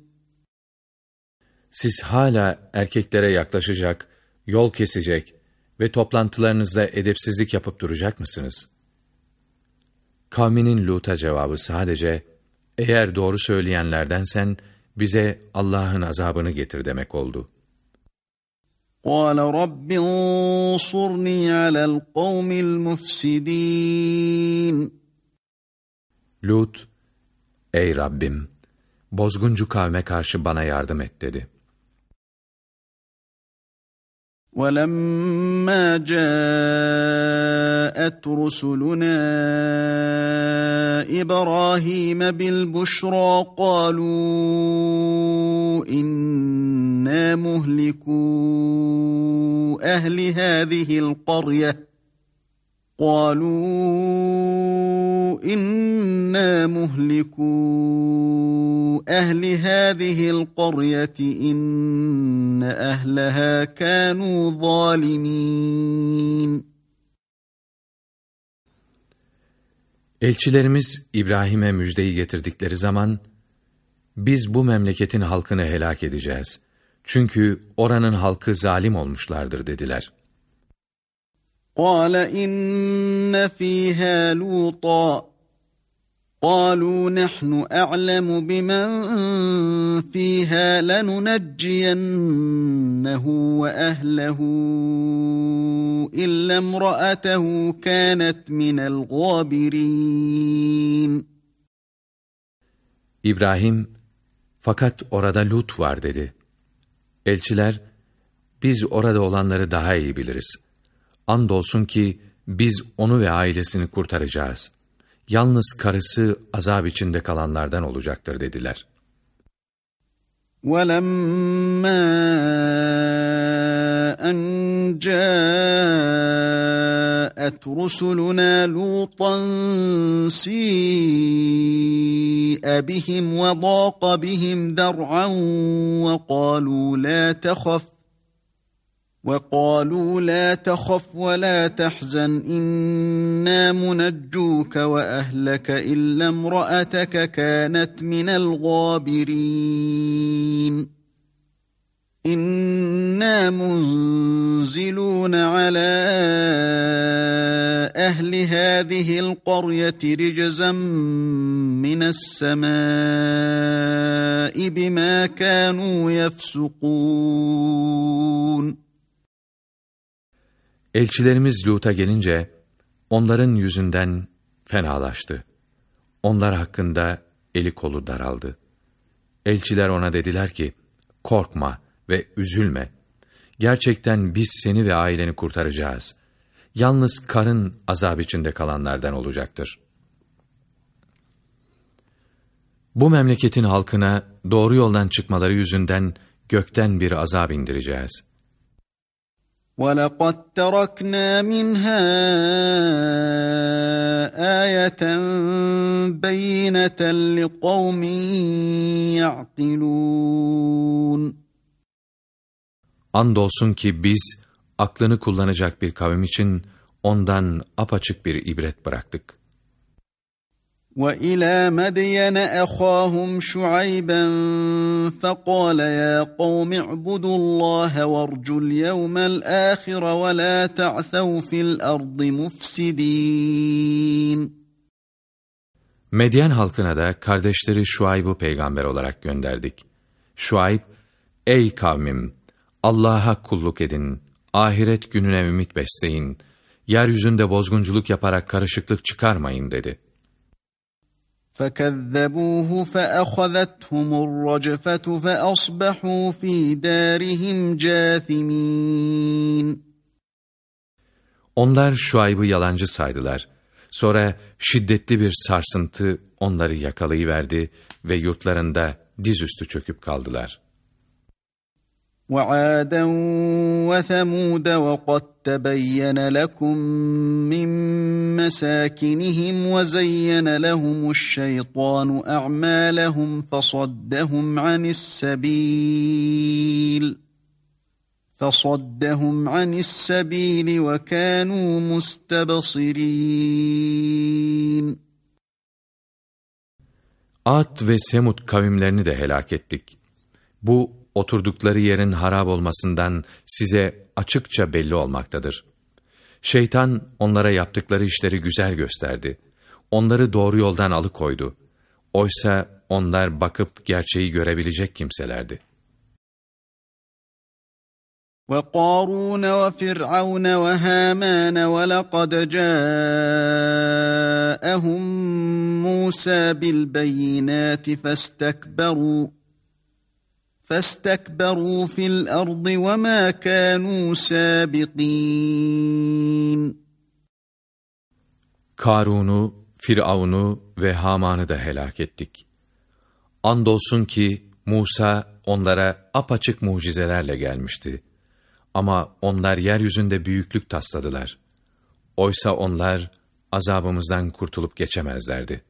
Siz hala erkeklere yaklaşacak, yol kesecek ve toplantılarınızda edepsizlik yapıp duracak mısınız? Kavminin Lut'a cevabı sadece, eğer doğru söyleyenlerdensen, bize Allah'ın azabını getir demek oldu. قَالَ رَبِّ انصُرْنِي عَلَى الْقَوْمِ الْمُفْسِدِينَ Lut, ey Rabbim, bozguncu kavme karşı bana yardım et dedi. ولما جاءت رسلنا إبراهيم بالبشرى قالوا إنا مهلكو أهل هذه القرية. قالوا انا مهلكو اهل هذه القريه ان اهلها كانوا ظالمين Elçilerimiz İbrahim'e müjdeyi getirdikleri zaman, biz bu memleketin halkını helak edeceğiz. Çünkü oranın halkı zalim olmuşlardır dediler. قال إن فيها لوطا قالوا نحن أعلم بمن فيها لننجينه وأهله إلا امرأته كانت من الغابرين İbrahim, fakat orada Lut var dedi. Elçiler, biz orada olanları daha iyi biliriz. Andolsun ki biz onu ve ailesini kurtaracağız. Yalnız karısı azap içinde kalanlardan olacaktır dediler. وَلَمَّا أَنْ جَاءَتْ رُسُلُنَا لُوطًا سِيءَ بِهِمْ وَضَاقَ بِهِمْ ذَرْعًا وَقَالُوا لَا تَخَفْ وقالوا لا تخف ولا تحزن إنا منجوك وأهلك إلا امرأتك كانت من الغابرين. إنا منزلون على أهل هذه القرية رجزا من السماء بما كانوا يفسقون. Elçilerimiz Lut'a gelince, onların yüzünden fenalaştı. Onlar hakkında eli kolu daraldı. Elçiler ona dediler ki, korkma ve üzülme. Gerçekten biz seni ve aileni kurtaracağız. Yalnız karın azap içinde kalanlardan olacaktır. Bu memleketin halkına doğru yoldan çıkmaları yüzünden gökten bir azap indireceğiz.'' وَلَقَدْ تَرَكْنَا مِنْهَا آيَةً بَيِّنَةً لِقَوْمٍ يَعْقِلُونَ Andolsun ki biz aklını kullanacak bir kavim için ondan apaçık bir ibret bıraktık. وإلى مدين أخاهم شعيبا فقال يا قوم اعبدوا الله وارجوا اليوم الآخر ولا تعثوا في الأرض مفسدين Medyen halkına da kardeşleri Şuayb'ı peygamber olarak gönderdik. Şuayb, ey kavmim! Allah'a kulluk edin, ahiret gününe ümit besleyin, yeryüzünde bozgunculuk yaparak karışıklık çıkarmayın dedi.'' فكذبوه فأخذتهم الرجفة فأصبحوا في دارهم جاثمين Onlar Şuayb'ı yalancı saydılar. Sonra şiddetli bir sarsıntı onları yakalayıverdi ve yurtlarında dizüstü çöküp kaldılar. وعادا وثمود وقد تبين لكم من مساكنهم وزين لهم الشيطان أعمالهم فصدهم عن السبيل فصدهم عن السبيل وكانوا مستبصرين Ad ve Semud kavimlerini de helak ettik. Bu oturdukları yerin harap olmasından size açıkça belli olmaktadır. Şeytan onlara yaptıkları işleri güzel gösterdi. Onları doğru yoldan alıkoydu. Oysa onlar bakıp gerçeği görebilecek kimselerdi. وَقَارُونَ وَفِرْعَوْنَ وَهَامَانَ وَلَقَدْ جَاءَهُم مُوسَى بِالْبَيِّنَاتِ فَاسْتَكْبَرُوا فَاسْتَكْبَرُوا فِي الْأَرْضِ وَمَا كَانُوا سَابِقِينَ Karun'u, Firavun'u ve Haman'ı da helak ettik. Andolsun ki Musa onlara apaçık mucizelerle gelmişti. Ama onlar yeryüzünde büyüklük tasladılar. Oysa onlar azabımızdan kurtulup geçemezlerdi.''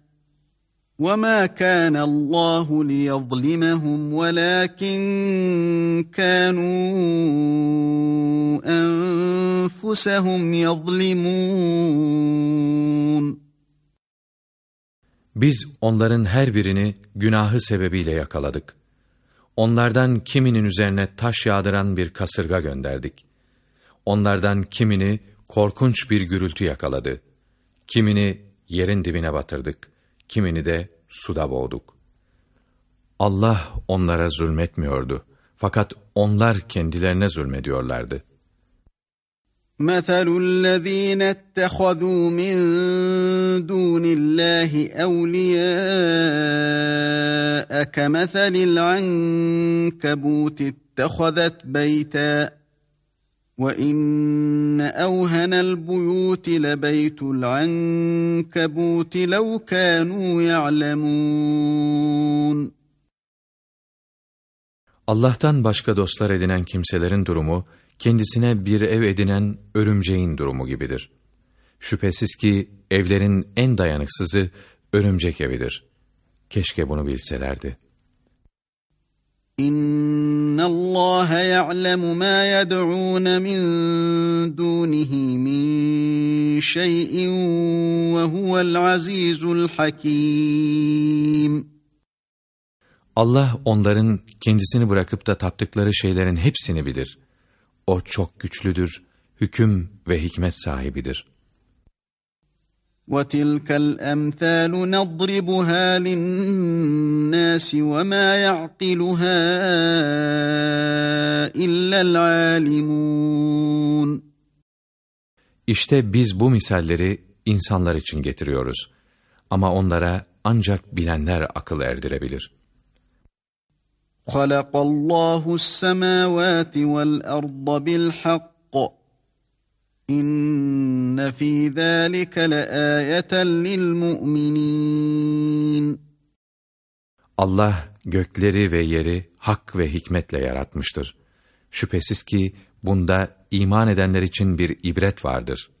وَمَا كَانَ اللّٰهُ لِيَظْلِمَهُمْ وَلَكِنْ كَانُوا أَنفُسَهُمْ يَظْلِمُونَ Biz onların her birini günahı sebebiyle yakaladık. Onlardan kiminin üzerine taş yağdıran bir kasırga gönderdik. Onlardan kimini korkunç bir gürültü yakaladı. Kimini yerin dibine batırdık kimini de suda boğduk. Allah onlara zulmetmiyordu. Fakat onlar kendilerine zulmediyorlardı. مَثَلُ الَّذ۪ينَ اتَّخَذُوا مِنْ دُونِ اللّٰهِ اَوْلِيَاءَ كَمَثَلِ الْعَنْكَبُوتِ اتَّخَذَتْ بَيْتًا وَاِنَّ اَوْهَنَ الْبُيُوتِ لَبَيْتُ الْعَنْكَبُوتِ لَوْ كَانُوا يَعْلَمُونَ Allah'tan başka dostlar edinen kimselerin durumu, kendisine bir ev edinen örümceğin durumu gibidir. Şüphesiz ki evlerin en dayanıksızı örümcek evidir. Keşke bunu bilselerdi. İnna Allah ya'lemu ma yed'un min dunihi min şey'in ve huvel azizul hakim. Allah onların kendisini bırakıp da taptıkları şeylerin hepsini bilir. O çok güçlüdür, hüküm ve hikmet sahibidir. وَتِلْكَ الْأَمْثَالُ نَضْرِبُهَا لِلنَّاسِ وَمَا يَعْقِلُهَا إِلَّا الْعَالِمُونَ İşte biz bu misalleri insanlar için getiriyoruz. Ama onlara ancak bilenler akıl erdirebilir. خَلَقَ اللّٰهُ السَّمَاوَاتِ وَالْأَرْضَ بِالْحَقِّ İnne fî zâlike leâyeten lil mu'minîn. Allah gökleri ve yeri hak ve hikmetle yaratmıştır. Şüphesiz ki bunda iman edenler için bir ibret vardır.''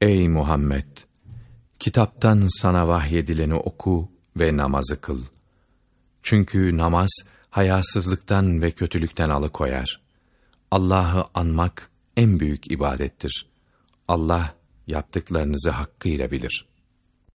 Ey Muhammed! Kitaptan sana vahyedileni oku ve namazı kıl. Çünkü namaz hayasızlıktan ve kötülükten alıkoyar. Allah'ı anmak en büyük ibadettir. Allah yaptıklarınızı hakkıyla bilir.''